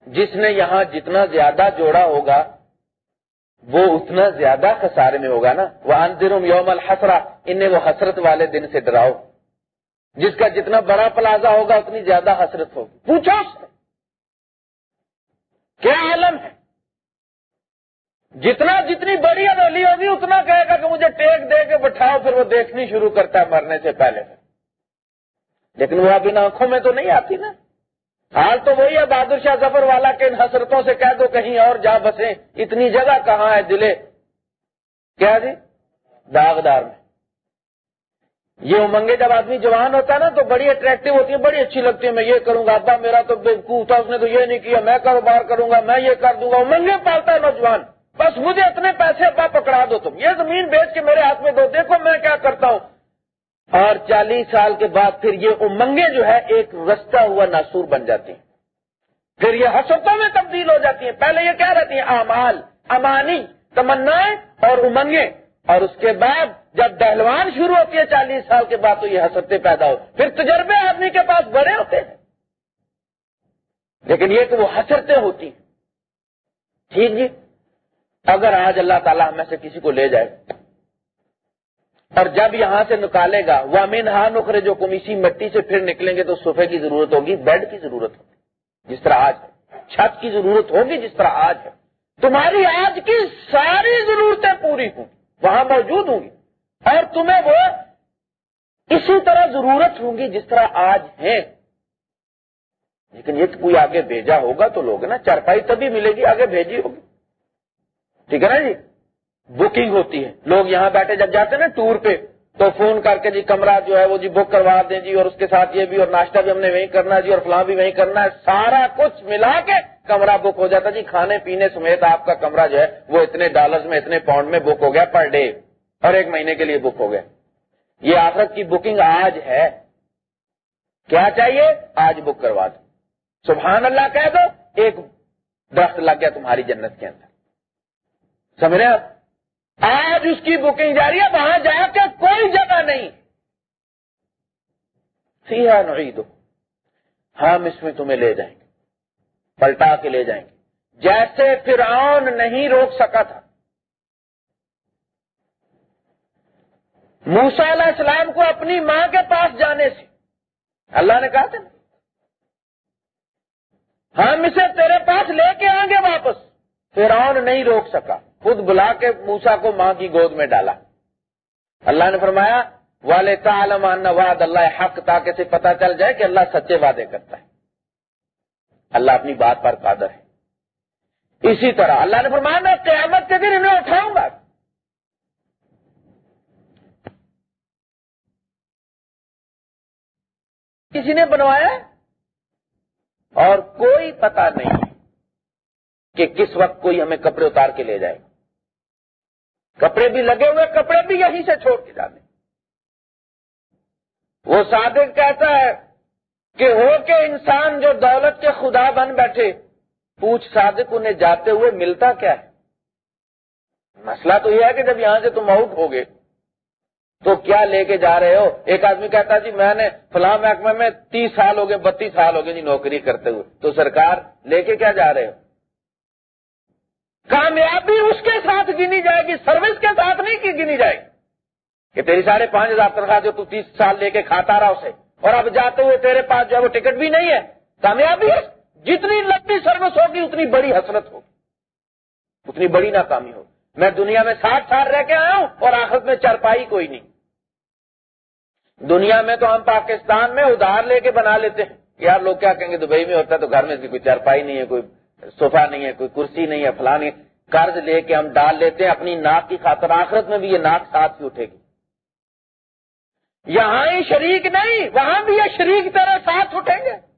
جس نے یہاں جتنا زیادہ جوڑا ہوگا، وہ اتنا زیادہ خسارے میں ہوگا نا۔ وہ اندرم یوم الحسرا انہیں وہ حسرت والے دن سے ڈراؤ۔ جس کا جتنا بڑا پلازا ہوگا، اتنی زیادہ حسرت ہوگی۔ پوچھو اس سے۔ کیا عالم ہے؟ جتنا جتنی بڑی ادولی ہوگی، اتنا کہے گا کہ مجھے ٹیک دے کے بٹھاؤ، پھر وہ دیکھنی شروع کرتا ہے مرنے سے پہلے۔ لیکن وہ اب ان آنکھوں میں تو نہیں آتی نا۔ حال تو وہی ہے، بہادر شاہ ظفر والا کے ان حسرتوں سے کہہ دو کہیں اور جا بسیں۔ اتنی جگہ کہاں ہے دلے؟ کیا جی؟ داغدار میں۔ یہ امنگے جب آدمی جوان ہوتا ہے نا، تو بڑی اٹریکٹو ہوتی ہے بڑی اچھی لگتی ہے میں یہ کروں گا، ابا میرا تو تھا، اس نے تو یہ نہیں کیا، میں کاروبار کروں گا، میں یہ کر دوں گا۔ امنگے پالتا ہے نوجوان۔ بس مجھے اتنے پیسے ابا پکڑا دو تم۔ یہ زمین بیچ کے میرے ہاتھ میں دو۔ دیکھو میں کیا کرتا ہوں۔ اور چالیس سال کے بعد پھر یہ امنگیں جو ہے ایک رستہ ہوا ناسور بن جاتی ہیں۔ پھر یہ حسرتوں میں تبدیل ہو جاتی ہیں۔ پہلے یہ کیا رہتی ہیں؟ امال امانی تمنا اور امنگیں۔ اور اس کے بعد جب دہلوان شروع ہوتی ہے چالیس سال کے بعد تو یہ حسرتیں پیدا ہو۔ پھر تجربے آدمی کے پاس بڑے ہوتے ہیں۔ لیکن یہ کہ وہ حسرتیں ہوتی ہیں۔ ٹھیک جی؟ اگر آج اللہ تعالیٰ ہمیں سے کسی کو لے جائے اور جب یہاں سے نکالے گا وہ امین ہاں نخرے جو کمیسی مٹی سے پھر نکلیں گے تو صوفے کی ضرورت ہوگی، بیڈ کی ضرورت ہوگی، جس طرح آج ہے۔ چھت کی ضرورت ہوگی، جس طرح آج ہے۔ تمہاری آج کی ساری ضرورتیں پوری ہوں وہاں موجود ہوں گی۔ اور تمہیں وہ اسی طرح ضرورت ہوں گی جس طرح آج ہے۔ لیکن یہ کوئی آگے بھیجا ہوگا تو لوگ نا چارپائی تبھی ملے گی، آگے بھیجی ہوگی۔ ٹھیک ہے نا جی؟ بکنگ ہوتی ہے۔ لوگ یہاں بیٹھے جب جاتے ہیں نا ٹور پہ، تو فون کر کے جی کمرہ جو ہے وہ جی بک کروا دیں جی اور اس کے ساتھ یہ بھی، اور ناشتہ بھی ہم نے وہیں کرنا ہے جی اور فلاں بھی وہیں کرنا ہے۔ سارا کچھ ملا کے کمرہ بک ہو جاتا جی۔ کھانے پینے سمیت آپ کا کمرہ جو ہے وہ اتنے ڈالرز میں، اتنے پاؤنڈ میں بک ہو گیا پر ڈے اور ایک مہینے کے لیے بک ہو گیا۔ یہ آخرت کی بکنگ آج ہے۔ کیا چاہیے؟ آج بک کروا دو۔ سبحان اللہ کہہ دو، ایک درخت لگ گیا تمہاری جنت کے اندر۔ سمجھ رہے آپ آج اس کی بکنگ جاری ہے، وہاں جا کے کوئی جگہ نہیں۔ سی ہے دو ہم اس میں تمہیں لے جائیں گے، پلٹا کے لے جائیں گے۔ جیسے فرعون نہیں روک سکا تھا۔ موسا علیہ السلام کو اپنی ماں کے پاس جانے سے۔ اللہ نے کہا تھا ہم اسے تیرے پاس لے کے آئیں گے واپس۔ فرعون نہیں روک سکا۔ خود بلا کے موسا کو ماں کی گود میں ڈالا۔ اللہ نے فرمایا، والے تعلم واد اللہ حق تاکہ سے پتا چل جائے کہ اللہ سچے وعدے کرتا ہے۔ اللہ اپنی بات پر قادر ہے۔ اسی طرح اللہ نے فرمایا، میں قیامت کے دن انہیں اٹھاؤں گا۔ کسی نے بنوایا؟ اور کوئی پتا نہیں۔ کہ کس وقت کوئی ہمیں کپڑے اتار کے لے جائے۔ کپڑے بھی لگے ہوئے، کپڑے بھی یہیں سے چھوڑ کے جانے۔ وہ صادق کہتا ہے کہ ہو کے انسان جو دولت کے خدا بن بیٹھے، پوچھ صادق انہیں جاتے ہوئے ملتا کیا ہے؟ مسئلہ تو یہ ہے کہ جب یہاں سے تم آؤٹ ہو گئے تو کیا لے کے جا رہے ہو؟ ایک آدمی کہتا جی میں نے فلاں محکمے میں تیس سال ہو گئے، بتیس سال ہو گئے جی نوکری کرتے ہوئے۔ تو سرکار لے کے کیا جا رہے ہو؟ کامیابی اس کے ساتھ گنی جائے گی، سروس کے ساتھ نہیں کی گنی جائے گی۔ کہ تیری ساڑھے پانچ ہزار تنخواہ جو تو تیس سال لے کے کھاتا رہا اسے، اور اب جاتے ہوئے تیرے پاس جو ہے وہ ٹکٹ بھی نہیں ہے۔ کامیابی ہے۔ جتنی لمبی سروس ہوگی، اتنی بڑی حسرت ہوگی۔ اتنی بڑی ناکامی ہوگی۔ میں دنیا میں ساٹھ سال رہ کے آیا ہوں اور آخر میں چرپائی کوئی نہیں۔ دنیا میں تو ہم پاکستان میں ادھار لے کے بنا لیتے ہیں۔ یار لوگ کیا کہیں گے، دبئی میں ہوتا ہے تو گھر میں اس کی کوئی چرپائی نہیں ہے، کوئی صوفہ نہیں ہے، کوئی کرسی نہیں ہے، فلاں نہیں قرض لے کے ہم ڈال لیتے ہیں، اپنی ناک کی خاطر آخرت میں بھی یہ ناک ساتھ ہی اٹھے گی۔ یہاں ہی شریک نہیں، وہاں بھی یہ شریک طرح ساتھ اٹھیں گے۔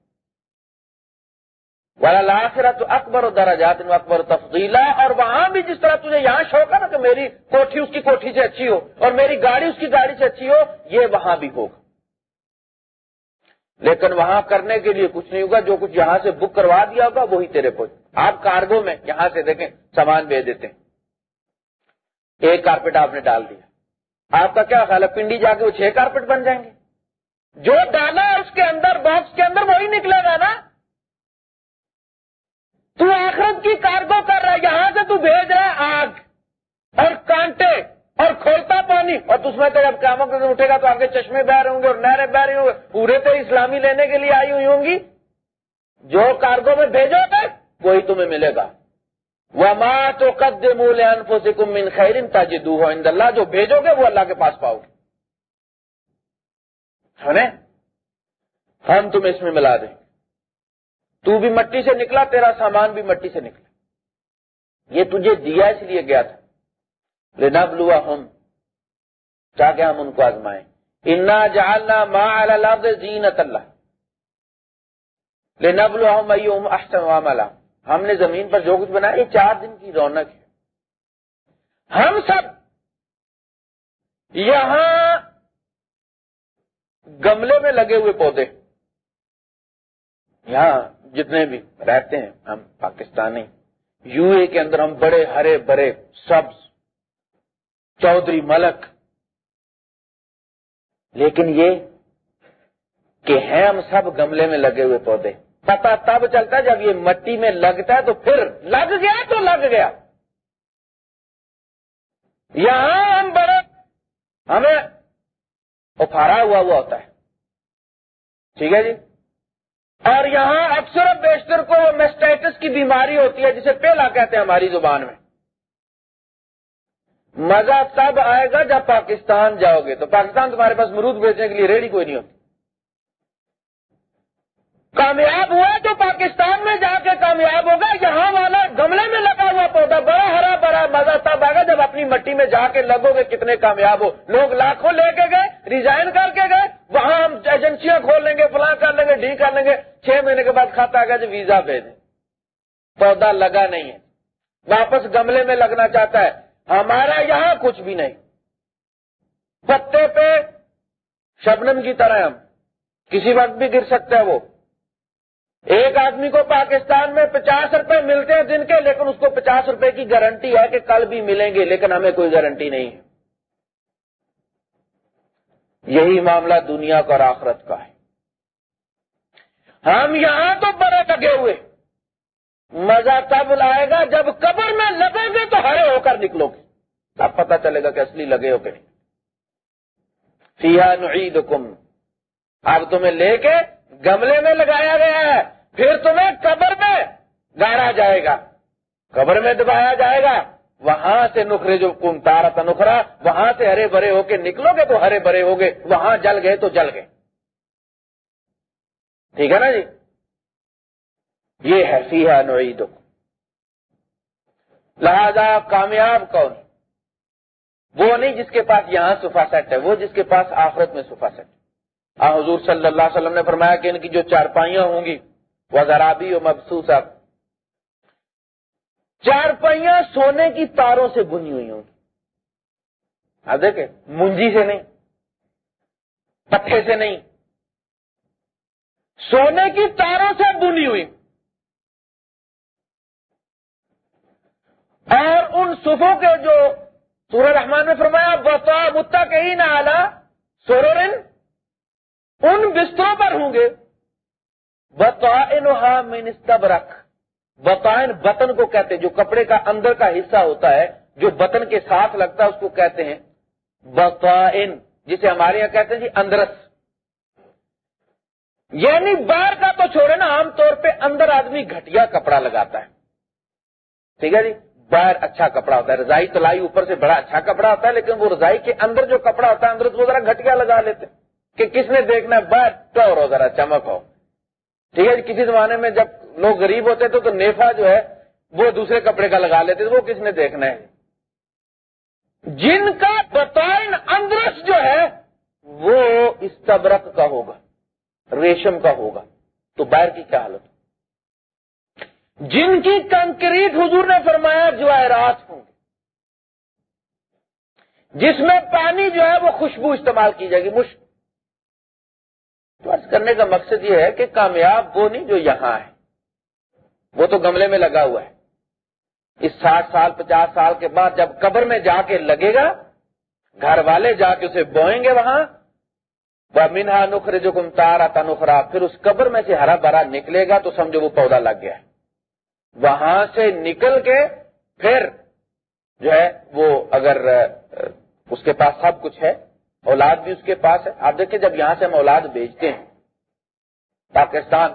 والا تو اکبر و دراجات اکبر و اور وہاں بھی جس طرح تجھے یہاں شوق ہے نا کہ میری کوٹھی اس کی کوٹھی سے اچھی ہو اور میری گاڑی اس کی گاڑی سے اچھی ہو، یہ وہاں بھی ہوگا۔ لیکن وہاں کرنے کے لیے کچھ نہیں ہوگا، جو کچھ یہاں سے بک کروا دیا ہوگا، وہی تیرے کو آپ کارگو میں یہاں سے دیکھیں، سامان بھیج دیتے ہیں۔ ایک کارپیٹ آپ نے ڈال دیا۔ آپ کا کیا خیال ہے؟ پنڈی جا کے وہ چھ کارپیٹ بن جائیں گے۔ جو ڈالا اس کے اندر باکس کے اندر وہی نکلے گا نا۔ تو آخرت کی کارگو کر رہا ہے، یہاں سے تو بھیج رہا ہے آگ اور کانٹے۔ اور کھولتا پانی اور اس میں تو جب کاموں کے اٹھے گا تو آگے چشمے بہ رہے ہوں گے اور نہریں بہ رہی ہوں گے۔ پورے تو اسلامی لینے کے لیے آئی ہوئی ہوں گی۔ جو کارگو میں بھیجو گے، وہی تمہیں ملے گا۔ وہ ماں تو قد مول انفو سے کم ان خیرن تاجدو ہو اللہ جو بھیجو گے، وہ اللہ کے پاس پاؤ گے۔ سنے ہم تمہیں اس میں ملا دیں۔ تو بھی مٹی سے نکلا، تیرا سامان بھی مٹی سے نکلا۔ یہ تجھے دیا اس لیے گیا تھا۔ نب لوا ہم تاکہ ہم ان کو آزمائیں۔ انا جالنا ماں اللہ زینت اللہ لنب لو ہم احسن عملہ ہم نے زمین پر جو کچھ بنایا، یہ چار دن کی رونق ہے۔ ہم سب یہاں گملے میں لگے ہوئے پودے۔ یہاں جتنے بھی رہتے ہیں، ہم پاکستانی، یو اے کے اندر ہم بڑے ہرے بڑے سبز چودھری ملک۔ لیکن یہ کہ ہیں ہم سب گملے میں لگے ہوئے پودے۔ پتا تب چلتا جب یہ مٹی میں لگتا ہے تو پھر لگ گیا تو لگ گیا۔ یہاں ہم بڑے ہمیں افارا ہوا ہوا ہوتا ہے۔ ٹھیک ہے جی؟ اور یہاں اکثر بیشتر کو میسٹائٹس کی بیماری ہوتی ہے جسے پہلا کہتے ہیں ہماری زبان میں۔ مزہ تب آئے گا جب پاکستان جاؤ گے۔ تو پاکستان تمہارے پاس مرود بیچنے کے لیے ریڈی کوئی نہیں ہوتی کامیاب ہوا تو پاکستان میں جا کے کامیاب ہوگا۔ یہاں والا گملے میں لگا ہوا پودا بڑا ہرا بڑا مزہ تب آئے گا جب اپنی مٹی میں جا کے لگو گے کتنے کامیاب ہو۔ لوگ لاکھوں لے کے گئے، ریزائن کر کے گئے۔ وہاں ہم ایجنسیاں کھول لیں گے، فلاں کر لیں گے، ڈی کر لیں گے۔ چھ مہینے کے بعد کھاتا آ گیا جو ویزا بھیجیں پودا لگا نہیں ہے۔ واپس گملے میں لگنا چاہتا ہے۔ ہمارا یہاں کچھ بھی نہیں۔ پتے پہ شبنم کی طرح ہم، کسی وقت بھی گر سکتا ہے وہ۔ ایک آدمی کو پاکستان میں پچاس روپے ملتے ہیں دن کے، لیکن اس کو پچاس روپے کی گارنٹی ہے کہ کل بھی ملیں گے، لیکن ہمیں کوئی گارنٹی نہیں ہے۔ یہی معاملہ دنیا کا اور آخرت کا ہے۔ ہم یہاں تو بڑے لگے ہوئے۔ مزہ تب لائے گا جب قبر میں لگیں گے تو ہرے ہو کر نکلو گے۔ تب پتہ چلے گا کہ اصلی لگے ہو کہ نہیں۔ فیا نعیدکم۔ اب تمہیں لے کے گملے میں لگایا گیا ہے۔ پھر تمہیں قبر میں گاڑا جائے گا۔ قبر میں دبایا جائے گا۔ وہاں سے نخرے جو کم تارا تھا نخرا، وہاں سے ہرے بھرے ہو کے نکلو گے تو ہرے بھرے ہو گے۔ وہاں جل گئے تو جل گئے۔ ٹھیک ہے نا جی؟ یہ ہے سیاح نوعید لہذا کامیاب کون؟ وہ نہیں جس کے پاس یہاں صفا سیٹ ہے، وہ جس کے پاس آخرت میں صفا سیٹ آ، حضور صلی اللہ علیہ وسلم نے فرمایا کہ ان کی جو چارپائیاں ہوں گی، وہ ذرابی و مبسوس چارپائیاں سونے کی تاروں سے بنی ہوئی ہوں گی۔ آپ دیکھیں منجی سے نہیں، پٹھے سے نہیں۔ سونے کی تاروں سے بنی ہوئی۔ اور ان صفوں کے جو سورہ رحمان نے فرمایا بتا متا کہیں نہ آلہ سورورن ان بستروں پر ہوں گے۔ بتا منستب رکھ بتائن بطن کو کہتے ہیں، جو کپڑے کا اندر کا حصہ ہوتا ہے، جو بطن کے ساتھ لگتا ہے، اس کو کہتے ہیں۔ بتائن جسے ہمارے یہاں کہتے ہیں جی اندرس۔ یعنی باہر کا تو چھوڑے نا، عام طور پہ اندر آدمی گھٹیا کپڑا لگاتا ہے۔ ٹھیک ہے جی؟ باہر اچھا کپڑا ہوتا ہے۔ رضائی تلائی اوپر سے بڑا اچھا کپڑا ہوتا ہے، لیکن وہ رضائی کے اندر جو کپڑا ہوتا ہے، اندر وہ ذرا گھٹیا لگا لیتے۔ کہ کس نے دیکھنا ہے؟ باہر۔ ٹور ہو ذرا چمک ہو۔ ٹھیک ہے جی، کسی زمانے میں جب لوگ غریب ہوتے تھے تو نیفا جو ہے، وہ دوسرے کپڑے کا لگا لیتے۔ تھے وہ کس نے دیکھنا ہے؟ جن کا بتائن اندرس جو ہے، وہ استبرک کا ہوگا، ریشم کا ہوگا۔ تو باہر کی کیا حالت؟ جن کی کنکریٹ حضور نے فرمایا جواہرات ہوں گے۔ جس میں پانی جو ہے وہ خوشبو استعمال کی جائے گی، مشک۔ فرض کرنے کا مقصد یہ ہے کہ کامیاب وہ نہیں جو یہاں ہے۔ وہ تو گملے میں لگا ہوا ہے۔ اس ساٹھ سال، پچاس سال کے بعد جب قبر میں جا کے لگے گا، گھر والے جا کے اسے بوئیں گے وہاں۔ وہ منہا نخرے جو کم تارا تنخرا پھر اس قبر میں سے ہرا بھرا نکلے گا تو سمجھو وہ پودا لگ گیا۔ ہے وہاں سے نکل کے پھر جو ہے وہ اگر اس کے پاس سب کچھ ہے، اولاد بھی اس کے پاس ہے، آپ دیکھیں جب یہاں سے ہم اولاد بیچتے ہیں پاکستان،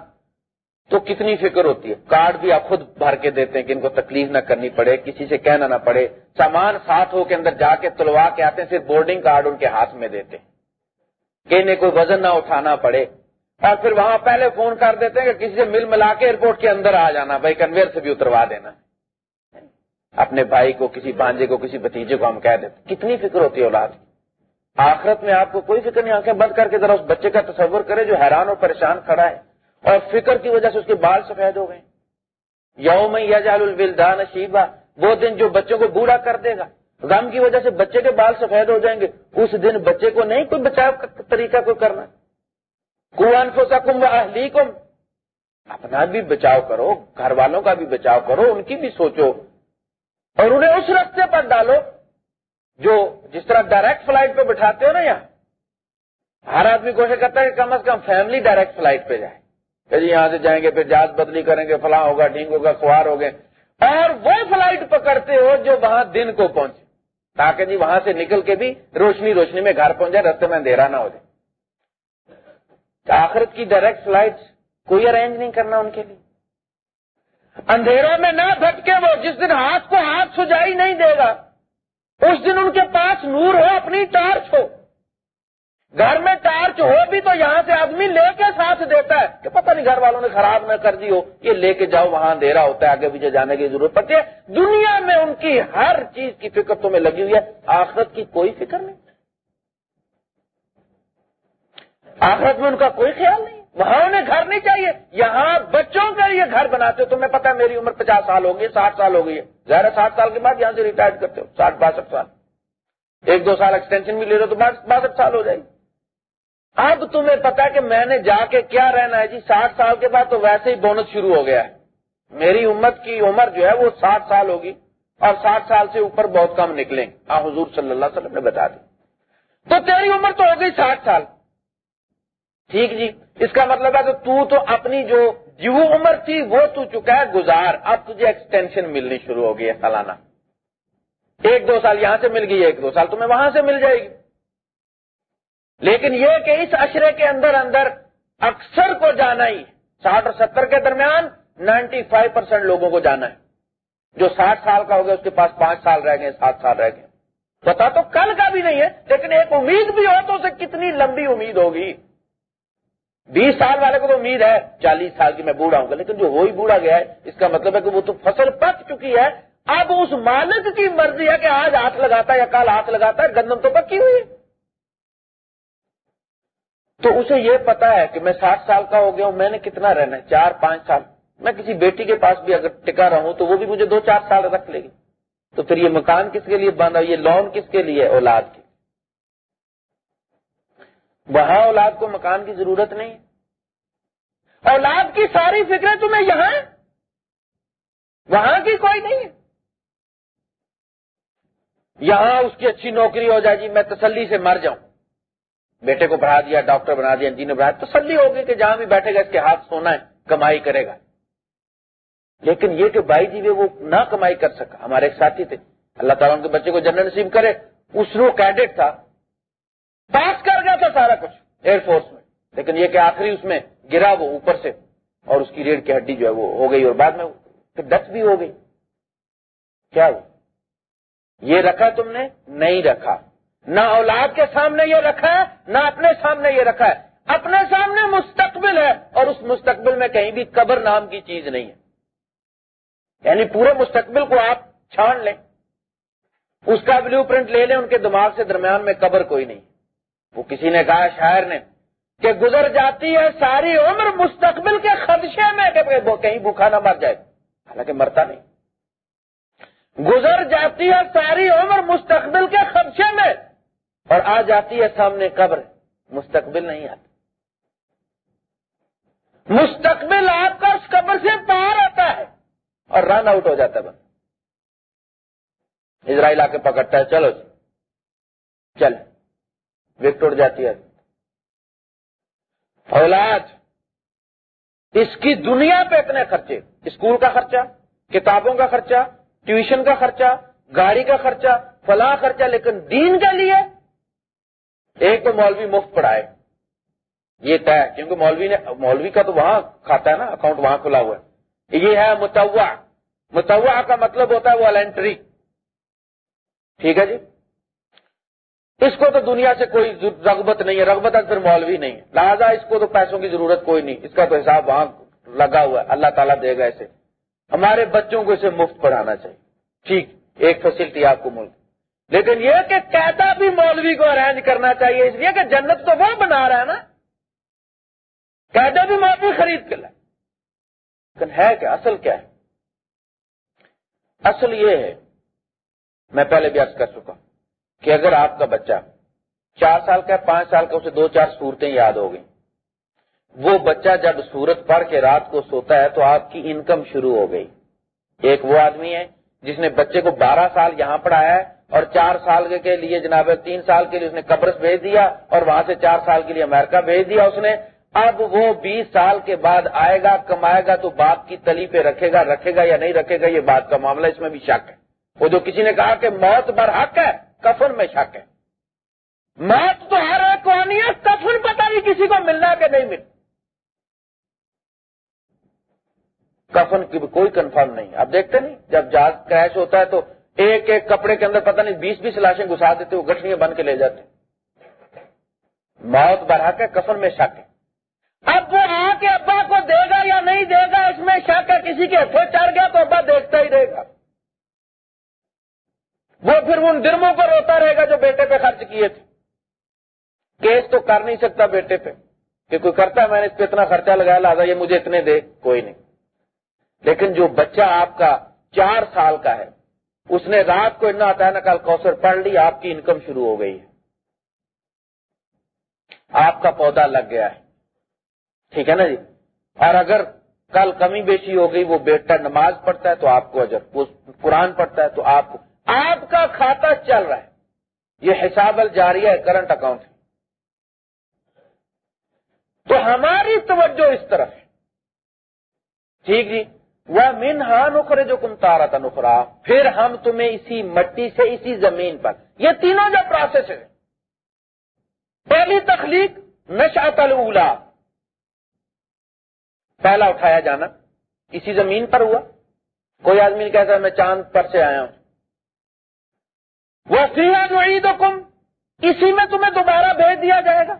تو کتنی فکر ہوتی ہے، کارڈ بھی آپ خود بھر کے دیتے ہیں کہ ان کو تکلیف نہ کرنی پڑے، کسی سے کہنا نہ پڑے، سامان ساتھ ہو کے اندر جا کے تلوا کے آتے ہیں، صرف بورڈنگ کارڈ ان کے ہاتھ میں دیتے ہیں، کہ انہیں کوئی وزن نہ اٹھانا پڑے۔ اور پھر وہاں پہلے فون کر دیتے ہیں کہ کسی سے مل ملا کے ایئرپورٹ کے اندر آ جانا، بھائی کنویئر سے بھی اتروا دینا۔ اپنے بھائی کو، کسی بانجے کو، کسی بتیجے کو ہم کہہ دیتے کتنی فکر ہوتی ہے اولاد؟ آخرت میں آپ کو کوئی فکر نہیں، آنکھیں بند کر کے ذرا اس بچے کا تصور کرے جو حیران اور پریشان کھڑا ہے اور فکر کی وجہ سے اس کے بال سفید ہو گئے۔ یوم یا جال الولدان شیبا، وہ دن جو بچوں کو بوڑھا کر دے گا۔ غم کی وجہ سے بچے کے بال سفید ہو جائیں گے۔ اس دن بچے کو نہیں، کوئی بچاؤ کا طریقہ کوئی کرنا۔ قرآن فسکم و اہلی کم اپنا بھی بچاؤ کرو، گھر والوں کا بھی بچاؤ کرو، ان کی بھی سوچو۔ اور انہیں اس رستے پر ڈالو جو جس طرح ڈائریکٹ فلائٹ پہ بٹھاتے ہو نا یہاں۔ ہر آدمی کوشش کرتا ہے کہ کم از کم فیملی ڈائریکٹ فلائٹ پہ جائے۔ کہ جی یہاں سے جائیں گے، پھر جہاز بدلی کریں گے، فلاں ہوگا، ڈھینگ ہوگا خوار ہو گئے اور وہ فلائٹ پکڑتے ہو جو وہاں دن کو پہنچے۔ تاکہ جی وہاں سے نکل کے بھی روشنی روشنی میں گھر پہنچ جائے رستے میں اندھیرا نہ ہو جائے۔ آخرت کی ڈائریکٹ فلائٹ کوئی ارینج نہیں کرنا ان کے لیے۔ اندھیروں میں نہ بھٹکے وہ جس دن ہاتھ کو ہاتھ سجائی نہیں دے گا، اس دن ان کے پاس نور ہو، اپنی ٹارچ ہو۔ گھر میں ٹارچ ہو بھی تو یہاں سے آدمی لے کے ساتھ دیتا ہے کہ پتہ نہیں گھر والوں نے خراب نہ کر دی ہو، یہ لے کے جاؤ، وہاں اندھیرا ہوتا ہے، آگے پیچھے جانے کی ضرورت۔ پڑتی ہے دنیا میں ان کی ہر چیز کی فکر تو میں لگی ہوئی ہے، آخرت کی کوئی فکر نہیں۔ آخرت میں ان کا کوئی خیال نہیں۔ وہاں انہیں گھر نہیں چاہیے۔ یہاں بچوں کے لیے گھر بناتے ہو۔ تمہیں پتا میری عمر پچاس سال ہو گئی، ساٹھ سال ہو گئی ہے۔ ظاہر ساٹھ سال کے بعد یہاں سے ریٹائر کرتے ہو، ساٹھ باسٹھ سال۔ ایک دو سال ایکسٹینشن بھی لے رہے تو باسٹھ سال ہو جائے گی۔ اب تمہیں پتا کہ میں نے جا کے کیا رہنا ہے جی؟ ساٹھ سال کے بعد تو ویسے ہی بونس شروع ہو گیا ہے۔ میری امت کی عمر جو ہے وہ ساٹھ سال ہوگی اور ساٹھ سال سے اوپر بہت کم نکلیں۔ آ، حضور صلی اللہ علیہ وسلم نے بتا دی۔ تو تیری عمر تو ہو گئی ساٹھ سال۔ ٹھیک جی؟ اس کا مطلب ہے کہ تو تو اپنی جو جو عمر تھی وہ تو چکا ہے گزار۔ اب تجھے ایکسٹینشن ملنی شروع ہو گئی ہے سالانہ۔ ایک دو سال یہاں سے مل گئی ایک دو سال تمہیں وہاں سے مل جائے گی۔ لیکن یہ کہ اس اشرے کے اندر اندر اکثر کو جانا ہی، ساٹھ اور ستر کے درمیان نائنٹی فائیو پرسینٹ لوگوں کو جانا ہے۔ جو ساٹھ سال کا ہو گیا، اس کے پاس پانچ سال رہ گئے، سات سال رہ گئے۔ پتا تو کل کا بھی نہیں ہے، لیکن ایک امید بھی ہو تو اسے کتنی لمبی امید ہوگی۔ بیس سال والے کو تو امید ہے، چالیس سال کی میں بوڑھا ہوں گا، لیکن جو وہی بوڑھا گیا ہے، اس کا مطلب ہے کہ وہ تو فصل پک چکی ہے۔ اب اس مالک کی مرضی ہے کہ آج ہاتھ لگاتا ہے یا کل ہاتھ لگاتا ہے، گندم تو پکی ہوئی ہے۔ تو اسے یہ پتا ہے کہ میں ساٹھ سال کا ہو گیا ہوں، میں نے کتنا رہنا ہے؟ چار، پانچ سال۔ میں کسی بیٹی کے پاس بھی اگر ٹکا رہا ہوں تو وہ بھی مجھے دو، چار سال رکھ لے گی۔ تو پھر یہ مکان کس کے لیے باندھا یہ لون کس کے لیے اولاد کی۔ وہاں اولاد کو مکان کی ضرورت نہیں۔ اولاد کی ساری فکریں تمہیں یہاں وہاں کی کوئی نہیں ہے۔ یہاں اس کی اچھی نوکری ہو جائے گی، میں تسلی سے مر جاؤں۔ بیٹے کو پڑھا دیا، ڈاکٹر بنا دیا، انجینئر بنا دیا، تسلی ہوگی کہ جہاں بھی بیٹھے گا، اس کے ہاتھ سونا ہے، کمائی کرے گا۔ لیکن یہ کہ بھائی جی وہ نہ کمائی کر سکا۔ ہمارے ایک ساتھی تھے۔ اللہ تعالیٰ ان کے بچے کو جنرل نصیب کرے۔ اس وہ کیڈٹ تھا۔ پاس کر گیا سارا کچھ ایئر فورس میں۔ لیکن یہ کہ آخری اس میں گرا وہ اوپر سے، اور اس کی ریڑھ کی ہڈی جو ہے وہ ہو گئی اور بعد میں پھر ڈچ بھی ہو گئی۔ کیا وہ یہ رکھا تم نے؟ نہیں رکھا۔ نہ اولاد کے سامنے یہ رکھا ہے، نہ اپنے سامنے یہ رکھا ہے۔ اپنے سامنے مستقبل ہے، اور اس مستقبل میں کہیں بھی قبر نام کی چیز نہیں ہے۔ یعنی پورے مستقبل کو آپ چھان لیں۔ اس کا بلو پرنٹ لے لیں، ان کے دماغ سے درمیان میں قبر کوئی نہیں۔ وہ کسی نے کہا شاعر نے کہ گزر جاتی ہے ساری عمر مستقبل کے خدشے میں کہ کہیں بھوکھا نہ مر جائے۔ حالانکہ مرتا نہیں۔ گزر جاتی ہے ساری عمر مستقبل کے خدشے میں اور آ جاتی ہے سامنے قبر۔ مستقبل نہیں آتی مستقبل آپ کا اس قبر سے باہر آتا ہے اور رن آؤٹ ہو جاتا ہے بند اسرائیل آ کے پکڑتا ہے۔ چلو جی۔ چل۔ وکٹ اڑ جاتی ہے۔ اولاد، اس کی دنیا پہ اتنے خرچے، اسکول کا خرچہ، کتابوں کا خرچہ، ٹیوشن کا خرچہ، گاڑی کا خرچہ، فلاں خرچہ، لیکن دین کے لیے ایک تو مولوی مفت پڑھائے۔ یہ طے کیونکہ مولوی نے، مولوی کا تو وہاں کھاتا ہے نا اکاؤنٹ وہاں کھلا ہوا ہے۔ یہ ہے متوا متوا کا مطلب ہوتا ہے وہ الینٹری ٹھیک ہے جی؟ اس کو تو دنیا سے کوئی رغبت نہیں ہے رغبت اکثر مولوی نہیں ہے۔ لہٰذا اس کو تو پیسوں کی ضرورت کوئی نہیں، اس کا تو حساب وہاں لگا ہوا ہے۔ اللہ تعالیٰ دے گا اسے۔ ہمارے بچوں کو اسے مفت پڑھانا چاہیے۔ ٹھیک، ایک فیسلٹی آپ کو ملک۔ لیکن یہ کہ کہتا بھی مولوی کو ارینج کرنا چاہیے، اس لیے کہ جنت تو وہ بنا رہا ہے نا۔ کہتا بھی مولوی خرید کے لائے لیکن ہے کیا، اصل کیا ہے؟ اصل یہ ہے، میں پہلے بھی عرض کر چکا ہوں۔ کہ اگر آپ کا بچہ چار سال کا پانچ سال کا، اسے دو چار صورتیں یاد ہو گئی وہ بچہ جب سورت پڑھ کے رات کو سوتا ہے تو آپ کی انکم شروع ہو گئی۔ ایک وہ آدمی ہے جس نے بچے کو بارہ سال یہاں پڑھایا ہے اور چار سال کے لیے جناب تین سال کے لیے اس نے قبرص بھیج دیا اور وہاں سے چار سال کے لیے امریکہ بھیج دیا اس نے۔ اب وہ بیس سال کے بعد آئے گا، کمائے گا تو باپ کی تلی پہ رکھے گا رکھے گا یا نہیں رکھے گا، یہ بات کا معاملہ اس میں بھی شک ہے۔ وہ جو کسی نے کہا کہ موت بر حق ہے کفن میں شک ہے۔ موت تو ہر ایک کو آنی ہے کفن پتہ نہیں کسی کو ملنا کہ نہیں مل کفن کی بھی کوئی کنفرم نہیں۔ اب دیکھتے نہیں؟ جب جہاز کریش ہوتا ہے تو ایک ایک کپڑے کے اندر پتہ نہیں بیس بیس لاشیں گھسا دیتے وہ گٹھڑیاں بن کے لے جاتے۔ موت بڑھا کے کفن میں شک ہے۔ اب وہ آ کے ابا کو دے گا یا نہیں دے گا، اس میں شک ہے۔ کسی کے ہاتھوں چڑھ گیا تو ابا دیکھتا ہی رہے گا۔ وہ پھر ان درموں کو روتا رہے گا جو بیٹے پہ خرچ کیے تھے۔ کیس تو کر نہیں سکتا بیٹے پہ کہ کوئی کرتا ہے، میں نے اس پہ اتنا خرچہ لگایا، لہٰذا یہ مجھے اتنے دے، کوئی نہیں۔ لیکن جو بچہ آپ کا چار سال کا ہے، اس نے رات کو اتنا آتا ہے نا کل کوثر پڑھ لی، آپ کی انکم شروع ہو گئی ہے۔ آپ کا پودا لگ گیا ہے۔ ٹھیک ہے نا جی؟ اور اگر کل کمی بیشی ہو گئی، وہ بیٹا نماز پڑھتا ہے تو آپ کو اجر، وہ قرآن پڑھتا ہے تو آپ کو۔ آپ کا کھاتا چل رہا ہے۔ یہ حساب الجاریہ ہے کرنٹ اکاؤنٹ تو ہماری توجہ اس طرف ہے۔ ٹھیک جی۔ وہ من ہاں نخرے جو کم تارا تھا نخرا پھر ہم تمہیں اسی مٹی سے اسی زمین پر۔ یہ تینوں جو پروسیس ہے پہلی تخلیق نشا اولا پہلا اٹھایا جانا۔ اسی زمین پر ہوا۔ کوئی آدمی نہیں کہتا میں چاند پر سے آیا ہوں۔ وہ سیا عید اسی میں تمہیں دوبارہ بھیج دیا جائے گا۔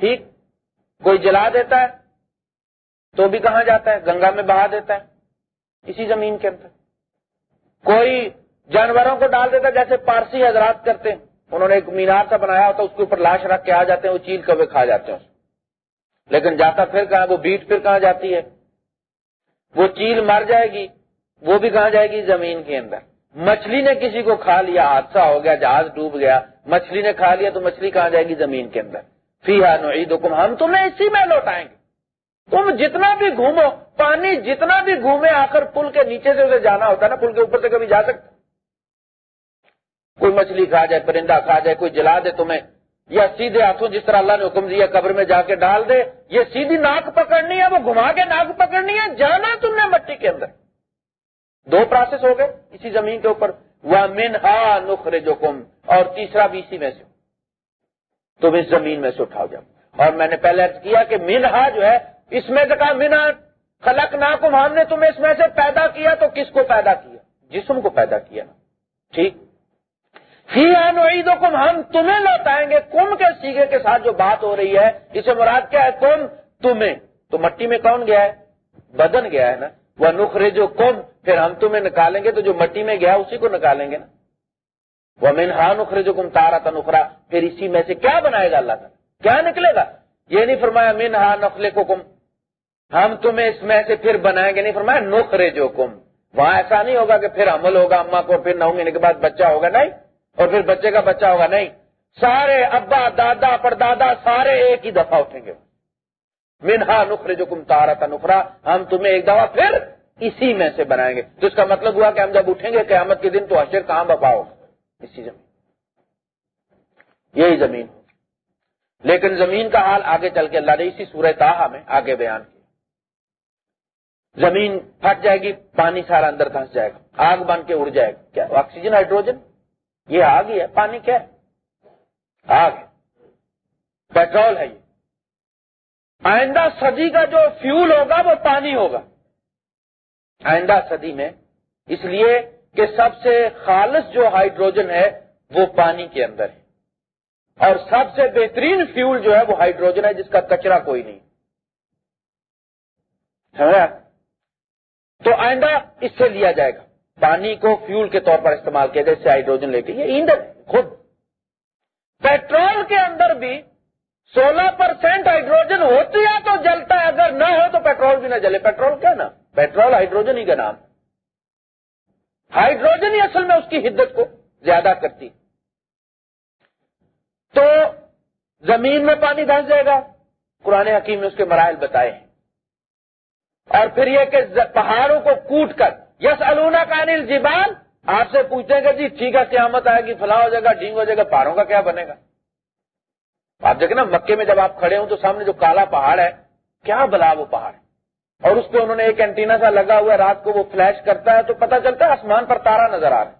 ٹھیک، کوئی جلا دیتا ہے، تو بھی کہاں جاتا ہے؟ گنگا میں بہا دیتا ہے، اسی زمین کے اندر۔ کوئی جانوروں کو ڈال دیتا ہے، جیسے پارسی حضرات کرتے ہیں۔ انہوں نے ایک مینار سا بنایا ہوتا اس کے اوپر لاش رکھ کے آ جاتے ہیں، وہ چیل کبھی کھا جاتے ہیں لیکن جاتا پھر کہاں، وہ بیٹ پھر کہاں جاتی ہے؟ وہ چیل مر جائے گی، وہ بھی کہاں جائے گی؟ زمین کے اندر۔ مچھلی نے کسی کو کھا لیا، حادثہ ہو گیا، جہاز ڈوب گیا، مچھلی نے کھا لیا تو مچھلی کہاں جائے گی زمین کے اندر؟ فی ہا نعید ہم تمہیں اسی میں لوٹائیں گے۔ تم جتنا بھی گھومو، پانی جتنا بھی گھومے، آخر پل کے نیچے سے اسے جانا ہوتا ہے نا، پل کے اوپر سے کبھی جا سکتا۔ کوئی مچھلی کھا جائے، پرندہ کھا جائے، کوئی جلا دے تمہیں، یا سیدھے ہاتھوں جس طرح اللہ نے حکم دیا، قبر میں جا کے ڈال دے، یہ سیدھی ناک پکڑنی ہے، وہ گھما کے ناک پکڑنی ہے، جانا تم نے مٹی کے اندر۔ دو پروسیس ہو گئے اسی زمین کے اوپر۔ وہ من ہا جو کم اور تیسرا بھی اسی میں سے۔ تم اس زمین میں سے اٹھاؤ جاؤ اور میں نے پہلے کیا کہ منہا جو ہے، اس میں سے کہا مینا خلق نا کم ہم نے تمہیں اس میں سے پیدا کیا تو کس کو پیدا کیا؟ جسم کو پیدا کیا۔ نا ٹھیک؟ فی عید کم ہم تمہیں لوٹائیں گے۔ کم کے سیگے کے ساتھ جو بات ہو رہی ہے، اسے مراد کیا ہے؟ کم تمہیں۔ تو مٹی میں کون گیا ہے؟ بدن گیا ہے نا۔ وہ نخرے جو کم پھر ہم تمہیں نکالیں گے تو جو مٹی میں گیا اسی کو نکالیں گے نا۔ وہ مین ہاں نخرے جو کم تارا تھا نخرا، پھر اسی میں سے کیا بنائے گا اللہ کا کیا نکلے گا؟ یہ نہیں فرمایا مین ہاں نخلے کو کم ہم تمہیں اس میں سے پھر بنائیں گے، نہیں فرمایا نخرے جو کم وہاں ایسا نہیں ہوگا کہ پھر عمل ہوگا اما کو پھر نو مہینے کے بعد بچہ ہوگا، نہیں۔ اور پھر بچے کا بچہ ہوگا، نہیں۔ سارے ابا، دادا پر دادا سارے ایک ہی دفعہ اٹھیں گے۔ منہا نخرے جو کم تارا تھا نخرا، ہم تمہیں ایک دفعہ پھر اسی میں سے بنائیں گے۔ تو اس کا مطلب ہوا کہ ہم جب اٹھیں گے قیامت کے دن تو اشر کہاں بپاؤ اسی زمین۔ یہی زمین۔ لیکن زمین کا حال آگے چل کے اللہ نے اسی سورہ تاہا میں آگے بیان کیا۔ زمین پھٹ جائے گی، پانی سارا اندر دھنس جائے گا۔ آگ بن کے اڑ جائے گا۔ کیا؟ Oxygen, hydrogen? یہ آگ ہی ہے، پانی کیا ہے؟ آگ ہے۔ پیٹرول ہے یہ۔ آئندہ صدی کا جو فیول ہوگا وہ پانی ہوگا۔ آئندہ صدی میں۔ اس لیے کہ سب سے خالص جو ہائیڈروجن ہے وہ پانی کے اندر ہے۔ اور سب سے بہترین فیول جو ہے وہ ہائیڈروجن ہے، جس کا کچرا کوئی نہیں۔ سمجھا؟ تو آئندہ اس سے لیا جائے گا۔ پانی کو فیول کے طور پر استعمال کیا جائے، اس سے ہائیڈروجن لے کے۔ یہ ایندھن، خود۔ پیٹرول کے اندر بھی سولہ پرسینٹ ہائیڈروجن ہوتی ہے تو جلتا ہے، اگر نہ ہو تو پیٹرول بھی نہ جلے۔ پیٹرول کیا نا پیٹرول ہائیڈروجن ہی کا نام۔ ہائیڈروجن ہی اصل میں اس کی حدت کو زیادہ کرتی۔ تو زمین میں پانی دھس جائے گا۔ قرآن حکیم نے اس کے مرائل بتائے ہیں۔ اور پھر یہ کہ پہاڑوں کو کوٹ کر۔ یس الونا کا انل جیبان آپ سے پوچھتے ہیں کہ جی ٹھیک ہے، قیامت آئے گی، فلاں ہو جائے گا، ڈھینگ ہو جائے گا، پہاڑوں کا کیا بنے گا؟ آپ دیکھیں نا، مکے میں جب آپ کھڑے ہوں تو سامنے جو کالا پہاڑ ہے، کیا بلا وہ پہاڑ؟ ہے اور اس پہ انہوں نے ایک اینٹینا سا لگا ہوا ہے، رات کو وہ فلیش کرتا ہے تو پتہ چلتا ہے آسمان پر تارا نظر آ رہا ہے۔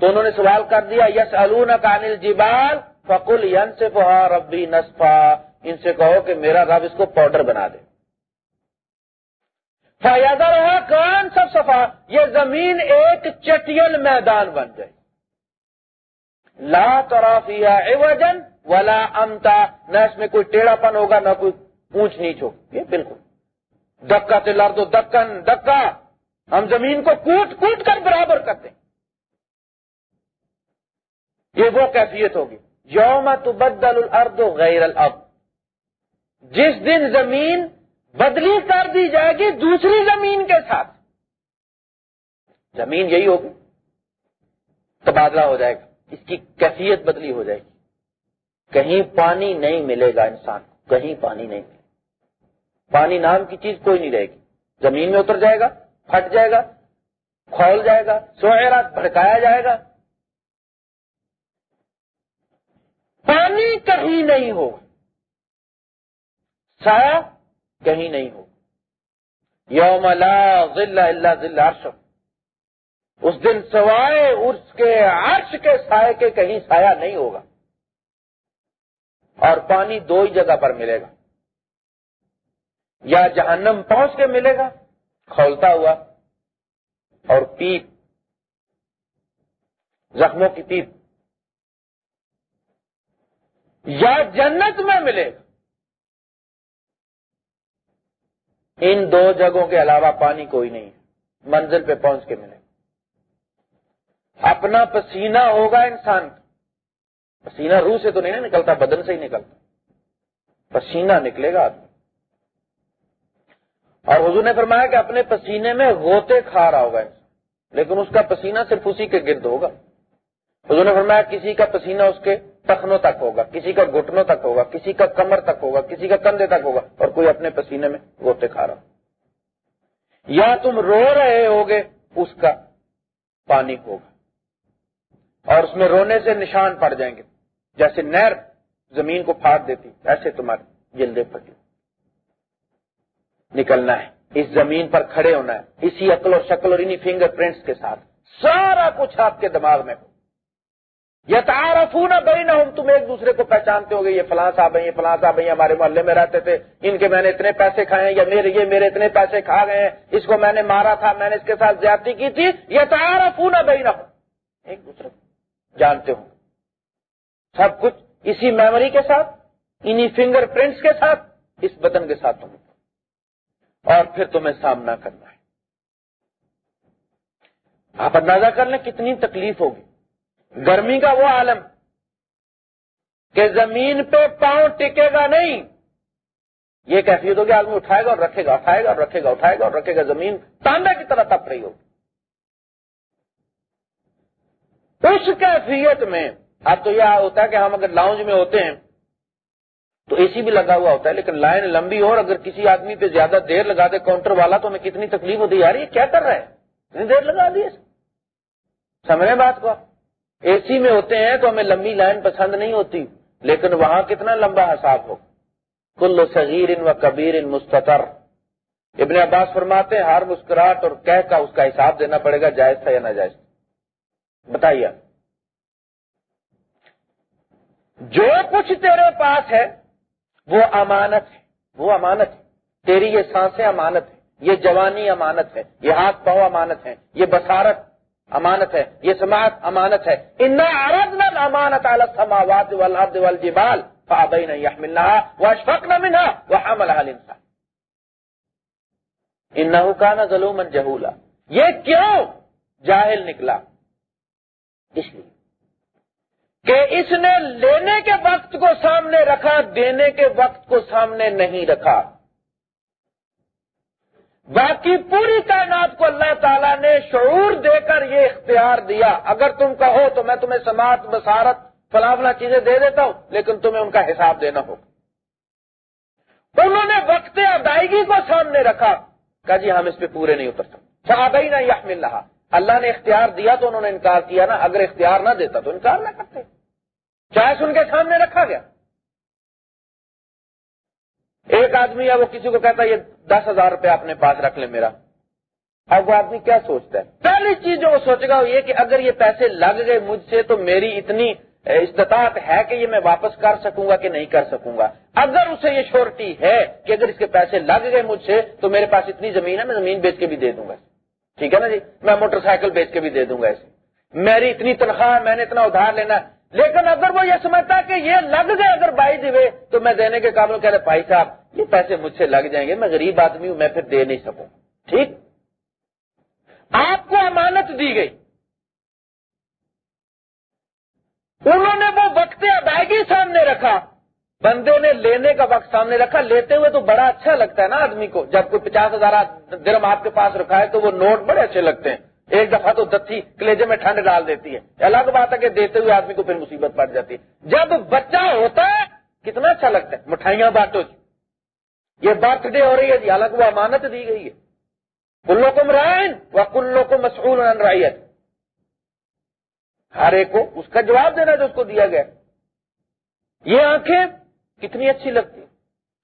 تو انہوں نے سوال کر دیا یس الون کا انل جیبال فکل ین سے ربی نسفا ان سے کہو کہ میرا رب اس کو پاؤڈر بنا دے۔ فیادہ رہا کون سب صفا یہ زمین ایک چٹیل میدان بن جائے لا ترافیا وجن ولا امتا، نہ اس میں کوئی ٹیڑھا پن ہوگا، نہ کوئی پونچھ نیچ ہو یہ بالکل۔ دکا تلار دو دکن، دکا۔ ہم زمین کو کوٹ کوٹ کر برابر کرتے یہ وہ کیفیت ہوگی۔ یوم تبدل الارض غیر الاب جس دن زمین بدلی کر دی جائے گی دوسری زمین کے ساتھ۔ زمین یہی ہوگی۔ تبادلہ ہو جائے گا۔ اس کی کیفیت بدلی ہو جائے گی۔ کہیں پانی نہیں ملے گا انسان کو، کہیں پانی نہیں ملے گا۔ پانی نام کی چیز کوئی نہیں رہے گی۔ زمین میں اتر جائے گا، پھٹ جائے گا، کھول جائے گا سوہرا بھڑکایا جائے گا۔ پانی کہیں نہیں ہوگا۔ سایہ کہیں نہیں ہو یوم لا ذل الا ذل عرش اس دن سوائے اس کے، عرش کے سائے کے کہیں سایہ نہیں ہوگا۔ اور پانی دو ہی جگہ پر ملے گا۔ یا جہنم پہنچ کے ملے گا، کھولتا ہوا اور پیپ، زخموں کی پیپ۔ یا جنت میں ملے گا۔ ان دو جگہوں کے علاوہ پانی کوئی نہیں ہے۔ منزل پہ پہنچ کے ملے گا۔ اپنا پسینہ ہوگا انسان کا۔ پسینہ روح سے تو نہیں نکلتا، بدن سے ہی نکلتا۔ پسینہ نکلے گا آدمی۔ اور حضور نے فرمایا کہ اپنے پسینے میں غوطے کھا رہا ہوگا انسان۔ لیکن اس کا پسینہ صرف اسی کے گرد ہوگا۔ حضور نے فرمایا کسی کا پسینہ اس کے تخنوں تک ہوگا، کسی کا گھٹنوں تک ہوگا، کسی کا کمر تک ہوگا، کسی کا کندھے تک ہوگا، اور کوئی اپنے پسینے میں گوتے کھا رہا یا تم رو رہے ہوگے، اس کا پانی ہوگا۔ اور اس میں رونے سے نشان پڑ جائیں گے۔ جیسے نہر زمین کو پھاٹ دیتی، ایسے تمہاری جلدے پڑی نکلنا ہے۔ اس زمین پر کھڑے ہونا ہے۔ اسی عقل اور شکل اور انہی فنگر پرنٹس کے ساتھ۔ سارا کچھ آپ کے دماغ میں ہو۔ یہ تعارف نہ بھائی نہ تم ایک دوسرے کو پہچانتے ہو گے یہ فلاں صاحب ہیں، یہ فلاں صاحب ہیں ہمارے محلے میں رہتے تھے۔ ان کے میں نے اتنے پیسے کھائے ہیں، یا میرے، یہ میرے اتنے پیسے کھا گئے ہیں۔ اس کو میں نے مارا تھا، میں نے اس کے ساتھ زیادتی کی تھی۔ یہ تعارف نہ بھائی نہ ایک دوسرے کو۔ جانتے ہوں۔ سب کچھ اسی میموری کے ساتھ، انہی فنگر پرنٹس کے ساتھ، اس بدن کے ساتھ تم اور پھر تمہیں سامنا کرنا ہے۔ آپ اندازہ کر لیں کتنی تکلیف ہوگی۔ گرمی کا وہ عالم کہ زمین پہ پاؤں ٹکے گا نہیں۔ یہ کیفیت ہوگی آدمی اٹھائے گا اور رکھے گا، اٹھائے گا اور رکھے گا، اٹھائے گا اور رکھے گا۔ زمین تانبے کی طرح تپ رہی ہوگی۔ اس کیفیت میں۔ اب تو یہ ہوتا ہے کہ ہم اگر لاؤنج میں ہوتے ہیں، تو اے سی بھی لگا ہوا ہوتا ہے، لیکن لائن لمبی اور اگر کسی آدمی پہ زیادہ دیر لگا دے کاؤنٹر والا، تو ہمیں کتنی تکلیف ہوتی ہے؟ یار، یہ کیا کر رہا ہے؟ اتنی دیر لگا دی سمجھے بات کو اے سی میں ہوتے ہیں تو ہمیں لمبی لائن پسند نہیں ہوتی، لیکن وہاں کتنا لمبا حساب ہو۔ کل صغیر ان و کبیر ان مستطر۔ ابن عباس فرماتے ہیں، ہر مسکراہٹ اور کہہ کا اس کا حساب دینا پڑے گا، جائز تھا یا نہ جائز بتائیے جو کچھ تیرے پاس ہے، وہ امانت ہے۔ وہ امانت ہے۔ تیری یہ سانسیں امانت ہے یہ جوانی امانت ہے۔ یہ ہاتھ پاؤں امانت ہے یہ بسارت امانت ہے۔ یہ سماعت امانت ہے۔ ان نہ امانت السماوات والارض والجبال فابین يحملنها واشفقن منها وحملها الانسان انه كان ظلوما جهولا۔ یہ کیوں جاہل نکلا؟ اس لیے کہ اس نے لینے کے وقت کو سامنے رکھا، دینے کے وقت کو سامنے نہیں رکھا۔ باقی پوری کائنات کو اللہ تعالیٰ نے شعور دے کر یہ اختیار دیا۔ اگر تم کہو تو میں تمہیں سماعت بسارت فلاں چیزیں دے دیتا ہوں، لیکن تمہیں ان کا حساب دینا ہوگا۔ انہوں نے وقت ادائیگی کو سامنے رکھا۔ کہ جی ہم اس پہ پورے نہیں اتر سکتے۔ صحابہ ہی نہ یہ مل رہا اللہ نے اختیار دیا تو انہوں نے انکار کیا نا، اگر اختیار نہ دیتا تو انکار نہ کرتے۔ چاہے ان کے سامنے رکھا گیا۔ ایک آدمی ہے، وہ کسی کو کہتا ہے، یہ دس ہزار روپے اپنے پاس رکھ لے میرا۔ اب وہ آدمی کیا سوچتا ہے؟ پہلی چیز جو وہ سوچے گا وہ یہ کہ اگر یہ پیسے لگ گئے مجھ سے تو میری اتنی استطاعت ہے کہ یہ میں واپس کر سکوں گا کہ نہیں کر سکوں گا۔ اگر اسے یہ شورٹی ہے کہ اگر اس کے پیسے لگ گئے مجھ سے تو میرے پاس اتنی زمین ہے، میں زمین بیچ کے بھی دے دوں گا۔ ٹھیک ہے نا جی؟ میں موٹر سائیکل بیچ کے بھی دے دوں گا اسے میری اتنی تنخواہ ہے میں نے اتنا ادھار لینا۔ لیکن اگر وہ یہ سمجھتا کہ یہ لگ گئے اگر بائی دیوے جی تو میں دینے کے قابل کہہ رہے بھائی صاحب، یہ پیسے مجھ سے لگ جائیں گے، میں غریب آدمی ہوں، میں پھر دے نہیں سکوں۔ ٹھیک؟ آپ کو امانت دی گئی۔ انہوں نے وہ وقت ادائیگی سامنے رکھا۔ بندے نے لینے کا وقت سامنے رکھا، لیتے ہوئے تو بڑا اچھا لگتا ہے نا آدمی کو۔ جب کوئی پچاس ہزار درم آپ کے پاس رکھا ہے تو وہ نوٹ بڑے اچھے لگتے ہیں۔ ایک دفعہ تو دتی کلیجے میں ٹھنڈ ڈال دیتی ہے۔ الگ بات ہے کہ دیتے ہوئے آدمی کو پھر مصیبت پڑ جاتی ہے۔ جب بچہ ہوتا ہے، کتنا اچھا لگتا ہے۔ مٹھائیاں بانٹو جی۔ یہ برتھ ڈے ہو رہی ہے جی۔ الگ وہ امانت دی گئی ہے۔ کلو کو مرائن و کلو کو مسعول رائت ہر ایک کو اس کا جواب دینا جو اس کو دیا گیا۔ یہ آنکھیں کتنی اچھی لگتی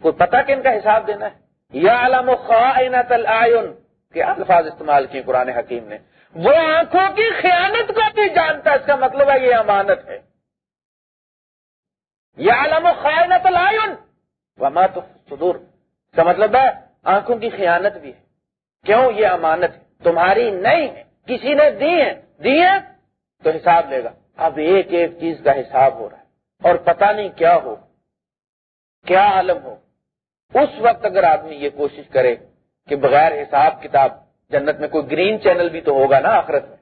کوئی پتا کہ ان کا حساب دینا ہے؟ یا علام و خواہ کے الفاظ استعمال کیے قرآن حکیم نے۔ وہ آنکھوں کی خیانت کو بھی جانتا ہے، اس کا مطلب ہے یہ امانت ہے۔ یا علم و خائنت لائن وما تو سدور اس کا مطلب ہے آنکھوں کی خیانت بھی ہے۔ کیوں؟ یہ امانت ہے۔ تمہاری نہیں ہے، کسی نے دی ہے۔ دی ہے تو حساب لے گا۔ اب ایک ایک چیز کا حساب ہو رہا ہے اور پتہ نہیں کیا ہو۔ کیا عالم ہو؟ اس وقت اگر آدمی یہ کوشش کرے کہ بغیر حساب کتاب جنت میں کوئی گرین چینل بھی تو ہوگا نا آخرت میں۔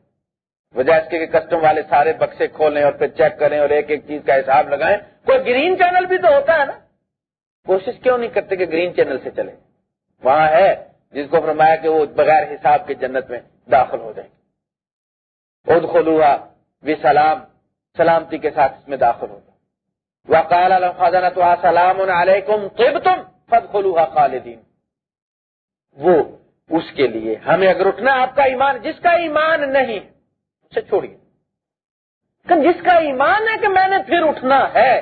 وجہ اس کے کسٹم والے سارے بکسے کھولیں اور پھر چیک کریں اور ایک ایک چیز کا حساب لگائیں۔ کوئی گرین چینل بھی تو ہوتا ہے نا۔ کوشش کیوں نہیں کرتے کہ گرین چینل سے چلے وہاں ہے جس کو فرمایا کہ وہ بغیر حساب کے جنت میں داخل ہو جائیں۔ گے اد خلوہ بھی سلام سلامتی کے ساتھ اس میں داخل ہو جائے وقال الفاظ سلام علیکم طب تم خالدین۔ وہ اس کے لیے، ہمیں اگر اٹھنا آپ کا ایمان، جس کا ایمان نہیں، اسے چھوڑیے۔ جس کا ایمان ہے کہ میں نے پھر اٹھنا ہے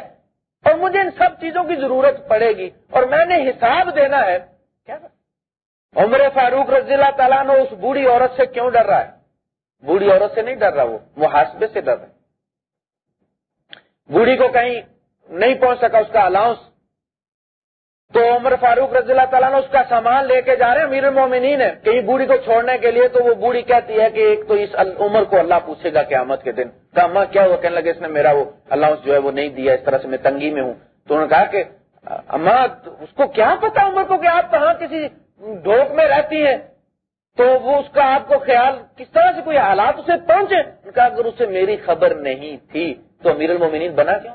اور مجھے ان سب چیزوں کی ضرورت پڑے گی اور میں نے حساب دینا ہے، کیا عمر فاروق رضی اللہ تعالیٰ نے اس بوڑھی عورت سے کیوں ڈر رہا ہے؟ بوڑھی عورت سے نہیں ڈر رہا وہ محاسبے سے ڈر رہا ہے۔ بوڑھی کو کہیں نہیں پہنچ سکا اس کا الاؤنس تو عمر فاروق رضی اللہ تعالیٰ نے اس کا سامان لے کے جا رہے ہیں، امیر المومنین ہے کہیں بوڑھی کو چھوڑنے کے لیے تو وہ بوڑھی کہتی ہے کہ ایک تو اس عمر کو اللہ پوچھے گا قیامت کے دن۔ کہا کیا ہوا؟ کہنے لگے، اس نے میرا وہ اللہ جو ہے وہ نہیں دیا، اس طرح سے میں تنگی میں ہوں۔ تو انہوں نے کہا کہ اماں اس کو کیا پتا عمر کو کہ آپ کہاں کسی ڈھوک میں رہتی ہیں؟ تو وہ اس کا آپ کو خیال کس طرح سے کوئی حالات اسے پہنچے؟ کہا، اگر اسے میری خبر نہیں تھی تو امیر المومنین بنا کیا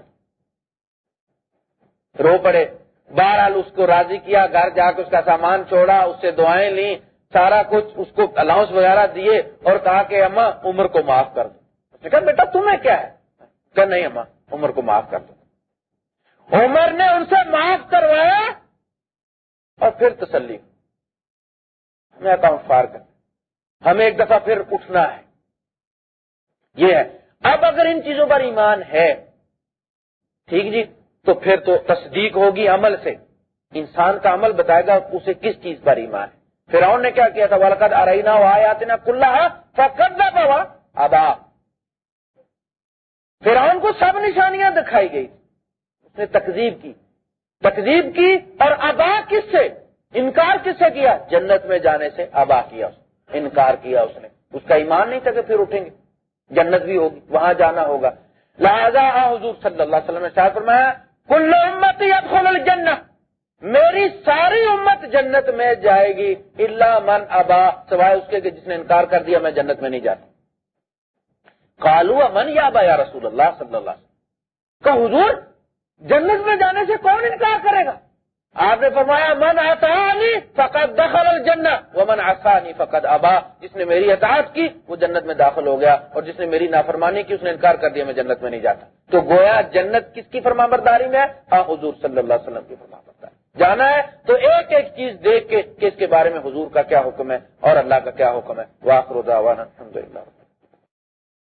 رو پڑے۔ بہرحال اس کو راضی کیا، گھر جا کے اس کا سامان چھوڑا، اس سے دعائیں لی سارا کچھ اس کو الاؤنس وغیرہ دیے اور کہا کہ اما عمر کو معاف کر دو۔ کہا، بیٹا، تمہیں کیا ہے؟ کہ نہیں اما عمر کو معاف کر دو۔ عمر نے ان سے معاف کروایا اور پھر تسلی۔ ہمیں اکاؤنٹ فار کر ہمیں ایک دفعہ پھر اٹھنا ہے۔ یہ ہے۔ اب اگر ان چیزوں پر ایمان ہے، ٹھیک جی؟ تو پھر تو تصدیق ہوگی عمل سے۔ انسان کا عمل بتائے گا اسے کس چیز پر ایمان ہے۔ پھر نے کیا کیا تھا؟ ولقد ارینا آیا نا کلّا فقد ابا پھر کو سب نشانیاں دکھائی گئی۔ اس نے تقزیب کی۔ تقزیب کی اور ابا کس سے؟ انکار کس سے کیا؟ جنت میں جانے سے ابا کیا اس انکار کیا اس نے۔ اس کا ایمان نہیں تھا کہ پھر اٹھیں گے۔ جنت بھی ہوگی، وہاں جانا ہوگا۔ لہذا حضور صلی اللہ علیہ وسلم نے شاہ فرمایا کل امت ادخل الجنہ، میری ساری امت جنت میں جائے گی اللہ من ابا، سوائے اس کے کہ جس نے انکار کر دیا میں جنت میں نہیں جاتا۔ کالو امن یا ابا یا رسول اللہ صلی اللہ علیہ وسلم؟ کہ حضور، جنت میں جانے سے کون انکار کرے گا؟ آپ نے فرمایا، من آسانی فقط دخل الجنہ وہ من آسانی فقط ابا. جس نے میری اطاعت کی، وہ جنت میں داخل ہو گیا، اور جس نے میری نافرمانی کی، اس نے انکار کر دیا، میں جنت میں نہیں جاتا. تو گویا جنت کس کی فرما برداری میں ہے؟ حضور صلی اللہ علیہ وسلم کی فرما برداری جانا ہے تو ایک ایک چیز دیکھ کے کہ اس کے بارے میں حضور کا کیا حکم ہے اور اللہ کا کیا حکم ہے۔ واخر الحمد للہ